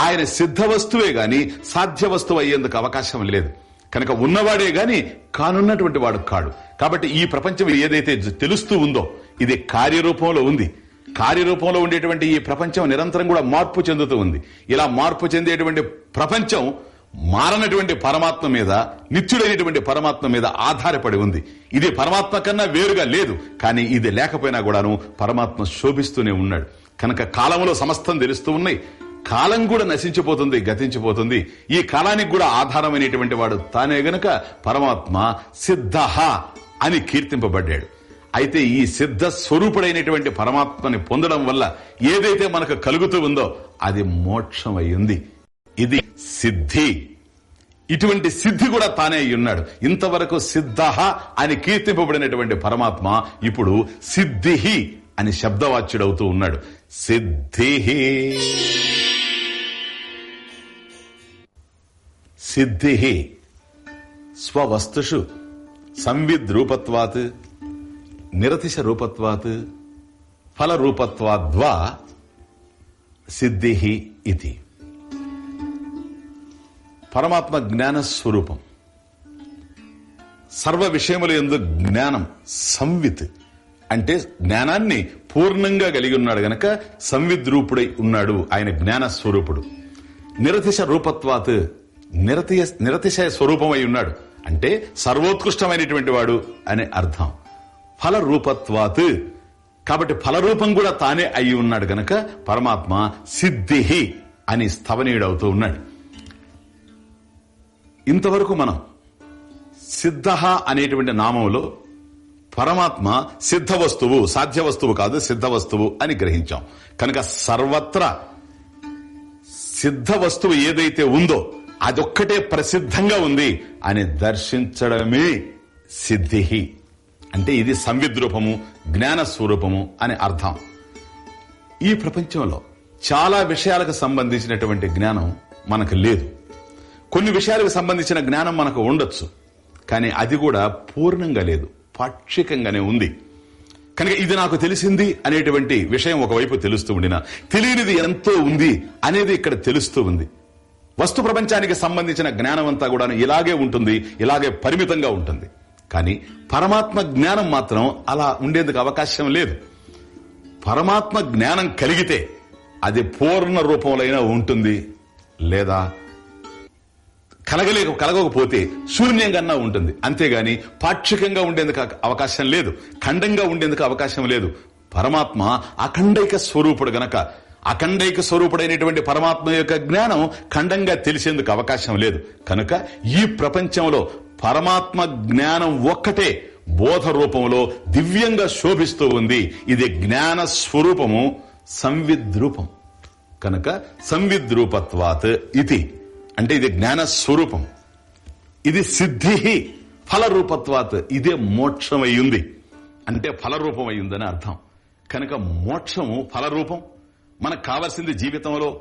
ఆయన సిద్ధ వస్తువే గాని సాధ్య వస్తువు అయ్యేందుకు అవకాశం లేదు. కనుక ఉన్నవాడే గాని కానున్నటువంటి వాడు కాడు. కాబట్టి ఈ ప్రపంచం ఏదైతే తెలుస్తూ ఉందో ఇది కార్యరూపంలో ఉంది. కార్యరూపంలో ఉండేటువంటి ఈ ప్రపంచం నిరంతరం కూడా మార్పు చెందుతూ ఉంది. ఇలా మార్పు చెందేటువంటి ప్రపంచం మారనటువంటి పరమాత్మ మీద నిత్యుడైనటువంటి పరమాత్మ మీద ఆధారపడి ఉంది. ఇది పరమాత్మ కన్నా వేరుగా లేదు కానీ ఇది లేకపోయినా కూడాను పరమాత్మ శోభిస్తూనే ఉన్నాడు. కనుక కాలంలో సమస్తం తెలుస్తూ ఉన్నాయి. కాలం కూడా నశించిపోతుంది గతించిపోతుంది. ఈ కాలానికి కూడా ఆధారమైనటువంటి వాడు తానే గనక పరమాత్మ సిద్ధహ అని కీర్తింపబడ్డాడు. అయితే ఈ సిద్ధ స్వరూపుడైనటువంటి పరమాత్మని పొందడం వల్ల ఏదైతే మనకు కలుగుతూ ఉందో అది మోక్షం అయ్యింది ఇది సిద్ధి. ఇటువంటి సిద్ధి కూడా తానే ఉన్నాడు ఇంతవరకు సిద్ధ అని కీర్తింపబడినటువంటి పరమాత్మ ఇప్పుడు సిద్ధి అని శబ్దవాచ్యుడవుతూ ఉన్నాడు. సిద్ధి సిద్ధి స్వవస్తుషు సంవిద్ రూపత్వాత్ నిరతిశ రూపత్వాత్ ఫల రూపత్వాద్వా సిద్ధి ఇది. పరమాత్మ జ్ఞాన స్వరూపం. సర్వ విషయముల ఎందు జ్ఞానం సంవిత్. అంటే జ్ఞానాన్ని పూర్ణంగా కలిగి ఉన్నాడు గనక సంవిద్రూపుడై ఉన్నాడు ఆయన జ్ఞాన స్వరూపుడు. నిరతిశ రూపత్వాత్ నిరతియ నిరతిశయ స్వరూపమై ఉన్నాడు. అంటే సర్వోత్కృష్టమైనటువంటి వాడు అనే అర్థం. ఫల రూపత్వాత్ కాబట్టి ఫలరూపం కూడా తానే అయి ఉన్నాడు గనక పరమాత్మ సిద్ధి అని స్థవనీయుడవుతూ ఉన్నాడు. ఇంతవరకు మనం సిద్ధ అనేటువంటి నామంలో పరమాత్మ సిద్ధ వస్తువు సాధ్య వస్తువు కాదు సిద్ధ వస్తువు అని గ్రహించాం. కనుక సర్వత్రా సిద్ధ వస్తువు ఏదైతే ఉందో అదొక్కటే ప్రసిద్ధంగా ఉంది అని దర్శించడమే సిద్ధి. అంటే ఇది సంవిద్రూపము జ్ఞాన స్వరూపము అని అర్థం. ఈ ప్రపంచంలో చాలా విషయాలకు సంబంధించినటువంటి జ్ఞానం మనకు లేదు. కొన్ని విషయాలకు సంబంధించిన జ్ఞానం మనకు ఉండొచ్చు. కానీ అది కూడా పూర్ణంగా లేదు. పాక్షికంగానే ఉంది. కనుక ఇది నాకు తెలిసింది అనేటువంటి విషయం ఒకవైపు తెలుస్తూ ఉండినా తెలియనిది ఎంతో ఉంది అనేది ఇక్కడ తెలుస్తూ ఉంది. వస్తు ప్రపంచానికి సంబంధించిన జ్ఞానం అంతా కూడా ఇలాగే ఉంటుంది ఇలాగే పరిమితంగా ఉంటుంది. కానీ పరమాత్మ జ్ఞానం మాత్రం అలా ఉండేందుకు అవకాశం లేదు. పరమాత్మ జ్ఞానం కలిగితే అది పూర్ణ రూపంలో ఉంటుంది లేదా కలగలేక కలగకపోతే శూన్యంగా ఉంటుంది. అంతేగాని పాక్షికంగా ఉండేందుకు అవకాశం లేదు. ఖండంగా ఉండేందుకు అవకాశం లేదు. పరమాత్మ అఖండైక స్వరూపుడు గనక అఖండైక స్వరూపుడైనటువంటి పరమాత్మ యొక్క జ్ఞానం ఖండంగా తెలిసేందుకు అవకాశం లేదు. కనుక ఈ ప్రపంచంలో పరమాత్మ జ్ఞానం ఒక్కటే బోధ రూపంలో దివ్యంగా శోభిస్తూ ఉంది. ఇది జ్ఞాన స్వరూపము సంవిద్రూపం. కనుక సంవిద్రూపత్వాత్ ఇది. అంటే ఇది జ్ఞాన స్వరూపం. ఇది సిద్ధి ఫలరూపత్వాత్. ఇదే మోక్షమయ్యింది. అంటే ఫలరూపం అయ్యిందని అర్థం. కనుక మోక్షము ఫలరూపం. మనకు కావలసింది జీవితంలో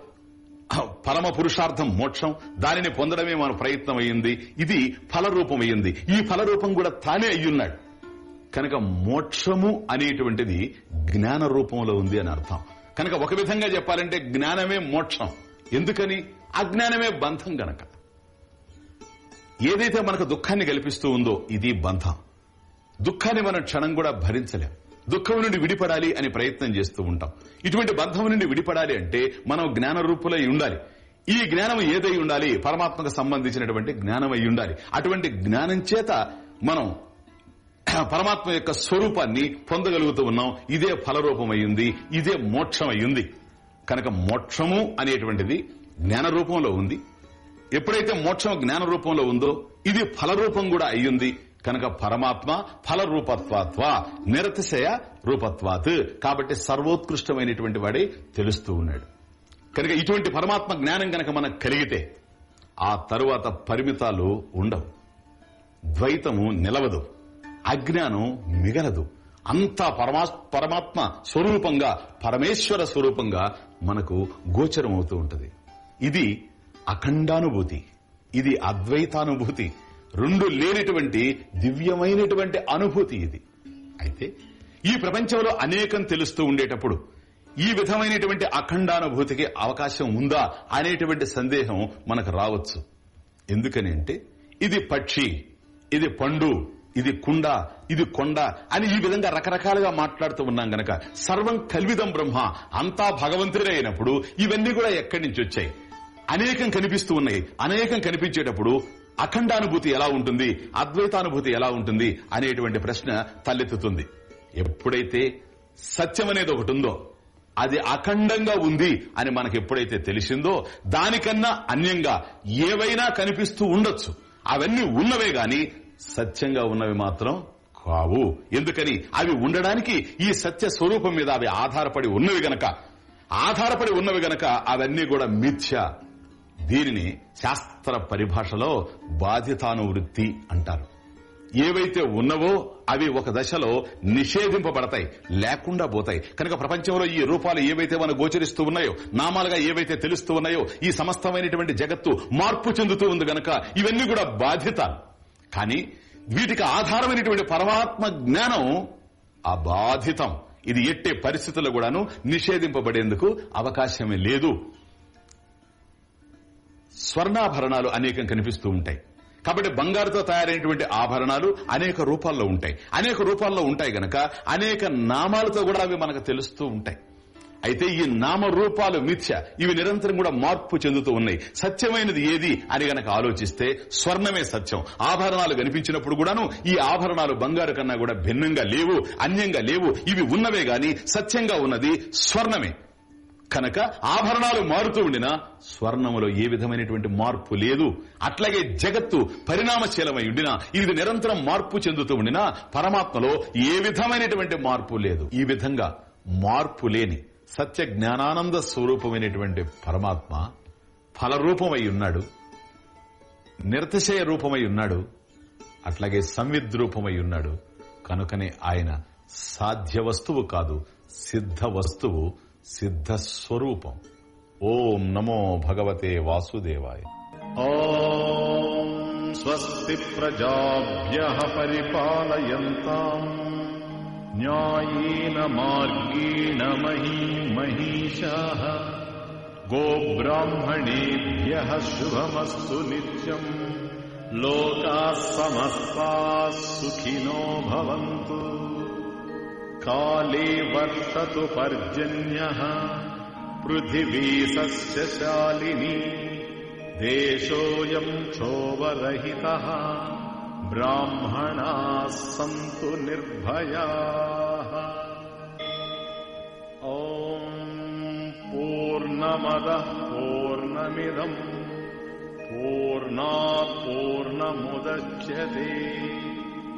పరమ పురుషార్థం మోక్షం. దానిని పొందడమే మన ప్రయత్నం అయ్యింది ఇది ఫలరూపం అయ్యింది ఈ ఫలరూపం కూడా తానే అయ్యున్నాడు. కనుక మోక్షము అనేటువంటిది జ్ఞాన రూపంలో ఉంది అని అర్థం. కనుక ఒక విధంగా చెప్పాలంటే జ్ఞానమే మోక్షం. ఎందుకని? అజ్ఞానమే బంధం గనక. ఏదైతే మనకు దుఃఖాన్ని కల్పిస్తూ ఉందో ఇది బంధం. దుఃఖాన్ని మనం క్షణం కూడా భరించలేం. దుఃఖం నుండి విడిపడాలి అని ప్రయత్నం చేస్తూ ఉంటాం. ఇటువంటి బంధం నుండి విడిపడాలి అంటే మనం జ్ఞాన రూపులై ఉండాలి. ఈ జ్ఞానం ఏదై ఉండాలి? పరమాత్మకు సంబంధించినటువంటి జ్ఞానం అయి ఉండాలి. అటువంటి జ్ఞానం చేత మనం పరమాత్మ యొక్క స్వరూపాన్ని పొందగలుగుతూ ఉన్నాం. ఇదే ఫలరూపమయ్యింది ఇదే మోక్షమయ్యింది కనుక మోక్షము అనేటువంటిది జ్ఞాన రూపంలో ఉంది. ఎప్పుడైతే మోక్షం జ్ఞాన రూపంలో ఉందో ఇది ఫలరూపం కూడా అయ్యింది. కనుక పరమాత్మ ఫల రూపత్వాత్వ నిరతిశయ రూపత్వాత్. కాబట్టి సర్వోత్కృష్టమైనటువంటి వాడే తెలుస్తూ ఉన్నాడు. కనుక ఇటువంటి పరమాత్మ జ్ఞానం కనుక మనకు కలిగితే ఆ తరువాత పరిమితాలు ఉండవు. ద్వైతము నిలవదు. అజ్ఞానం మిగలదు. అంతా పరమా పరమాత్మ స్వరూపంగా పరమేశ్వర స్వరూపంగా మనకు గోచరం అవుతూ ఉంటది. ఇది అఖండానుభూతి ఇది అద్వైతానుభూతి రెండు లేనిటువంటి దివ్యమైనటువంటి అనుభూతి ఇది. అయితే ఈ ప్రపంచంలో అనేకం తెలుస్తూ ఉండేటప్పుడు ఈ విధమైనటువంటి అఖండానుభూతికి అవకాశం ఉందా అనేటువంటి సందేహం మనకు రావచ్చు. ఎందుకని అంటే ఇది పక్షి ఇది పండు ఇది కుండ ఇది కొండ అని ఈ విధంగా రకరకాలుగా మాట్లాడుతూ ఉన్నాం గనక సర్వం కల్విదం బ్రహ్మ అంతా భగవంతుడే అయినప్పుడు ఇవన్నీ కూడా ఎక్కడి నుంచి వచ్చాయి? అనేకం కనిపిస్తూ ఉన్నాయి. అనేకం కనిపించేటప్పుడు అఖండానుభూతి ఎలా ఉంటుంది? అద్వైతానుభూతి ఎలా ఉంటుంది? అనేటువంటి ప్రశ్న తలెత్తుతుంది. ఎప్పుడైతే సత్యం అనేది ఒకటి ఉందో అది అఖండంగా ఉంది అని మనకు ఎప్పుడైతే తెలిసిందో దానికన్నా అన్యంగా ఏవైనా కనిపిస్తూ ఉండొచ్చు. అవన్నీ ఉన్నవే గాని సత్యంగా ఉన్నవి మాత్రం కావు. ఎందుకని? అవి ఉండడానికి ఈ సత్య స్వరూపం మీద అవి ఆధారపడి ఉన్నవి గనక ఆధారపడి ఉన్నవి గనక అవన్నీ కూడా మిథ్య దీనిని శాస్త్ర పరిభాషలో బాధితానువృత్తి అంటారు. ఏవైతే ఉన్నవో అవి ఒక దశలో నిషేధింపబడతాయి లేకుండా పోతాయి. కనుక ప్రపంచంలో ఈ రూపాలు ఏవైతే మనకు గోచరిస్తూ ఉన్నాయో నామాలుగా ఏవైతే తెలుస్తూ ఉన్నాయో ఈ సమస్తమైనటువంటి జగత్తు మార్పు చెందుతూ ఉంది గనక ఇవన్నీ కూడా బాధ్యత కానీ వీటికి ఆధారమైనటువంటి పరమాత్మ జ్ఞానం అబాధితం ఇది ఎట్టే పరిస్థితుల్లో కూడాను నిషేధింపబడేందుకు అవకాశమే లేదు. స్వర్ణాభరణాలు అనేకం కనిపిస్తూ ఉంటాయి. కాబట్టి బంగారుతో తయారైనటువంటి ఆభరణాలు అనేక రూపాల్లో ఉంటాయి. అనేక రూపాల్లో ఉంటాయి గనక అనేక నామాలతో కూడా అవి మనకు తెలుస్తూ ఉంటాయి. అయితే ఈ నామ రూపాలు మిథ్య ఇవి నిరంతరం కూడా మార్పు చెందుతూ ఉన్నాయి. సత్యమైనది ఏది అని గనక ఆలోచిస్తే స్వర్ణమే సత్యం. ఆభరణాలు కనిపించినప్పుడు కూడాను ఈ ఆభరణాలు బంగారు కన్నా కూడా భిన్నంగా లేవు అన్యంగా లేవు. ఇవి ఉన్నవే గాని సత్యంగా ఉన్నది స్వర్ణమే. కనుక ఆభరణాలు మారుతూ ఉండినా స్వర్ణములో ఏ విధమైనటువంటి మార్పు లేదు. అట్లాగే జగత్తు పరిణామశీలమై ఉండినా ఇది నిరంతరం మార్పు చెందుతూ ఉండినా పరమాత్మలో ఏ విధమైనటువంటి మార్పు లేదు. ఈ విధంగా మార్పు లేని సత్య జ్ఞానానంద స్వరూపమైనటువంటి పరమాత్మ ఫలరూపమై ఉన్నాడు నిరతిశయ రూపమై ఉన్నాడు అట్లాగే సంవిద్రూపమై ఉన్నాడు. కనుకనే ఆయన సాధ్య వస్తువు కాదు సిద్ధ వస్తువు सिद्धस्वरूपम्। ओम् नमो भगवते वासुदेवाय। ॐ स्वस्ति प्रजाभ्यः परिपालयन्ताम्। न्यायेन मार्गेण मही महिषाः गोब्राह्मणेभ्यः शुभमस्तु नित्यम्। लोकाः समस्ताः सुखिनो भवन्तु। काले वर्षतु पर्जन्यः पृथिवी सस्यशालिनी देशोऽयम् क्षोभरहितः ब्राह्मणाः सन्तु निर्भयाः। ॐ पूर्णमदः पूर्णमिदम् पूर्णात् पूर्णमुदच्यते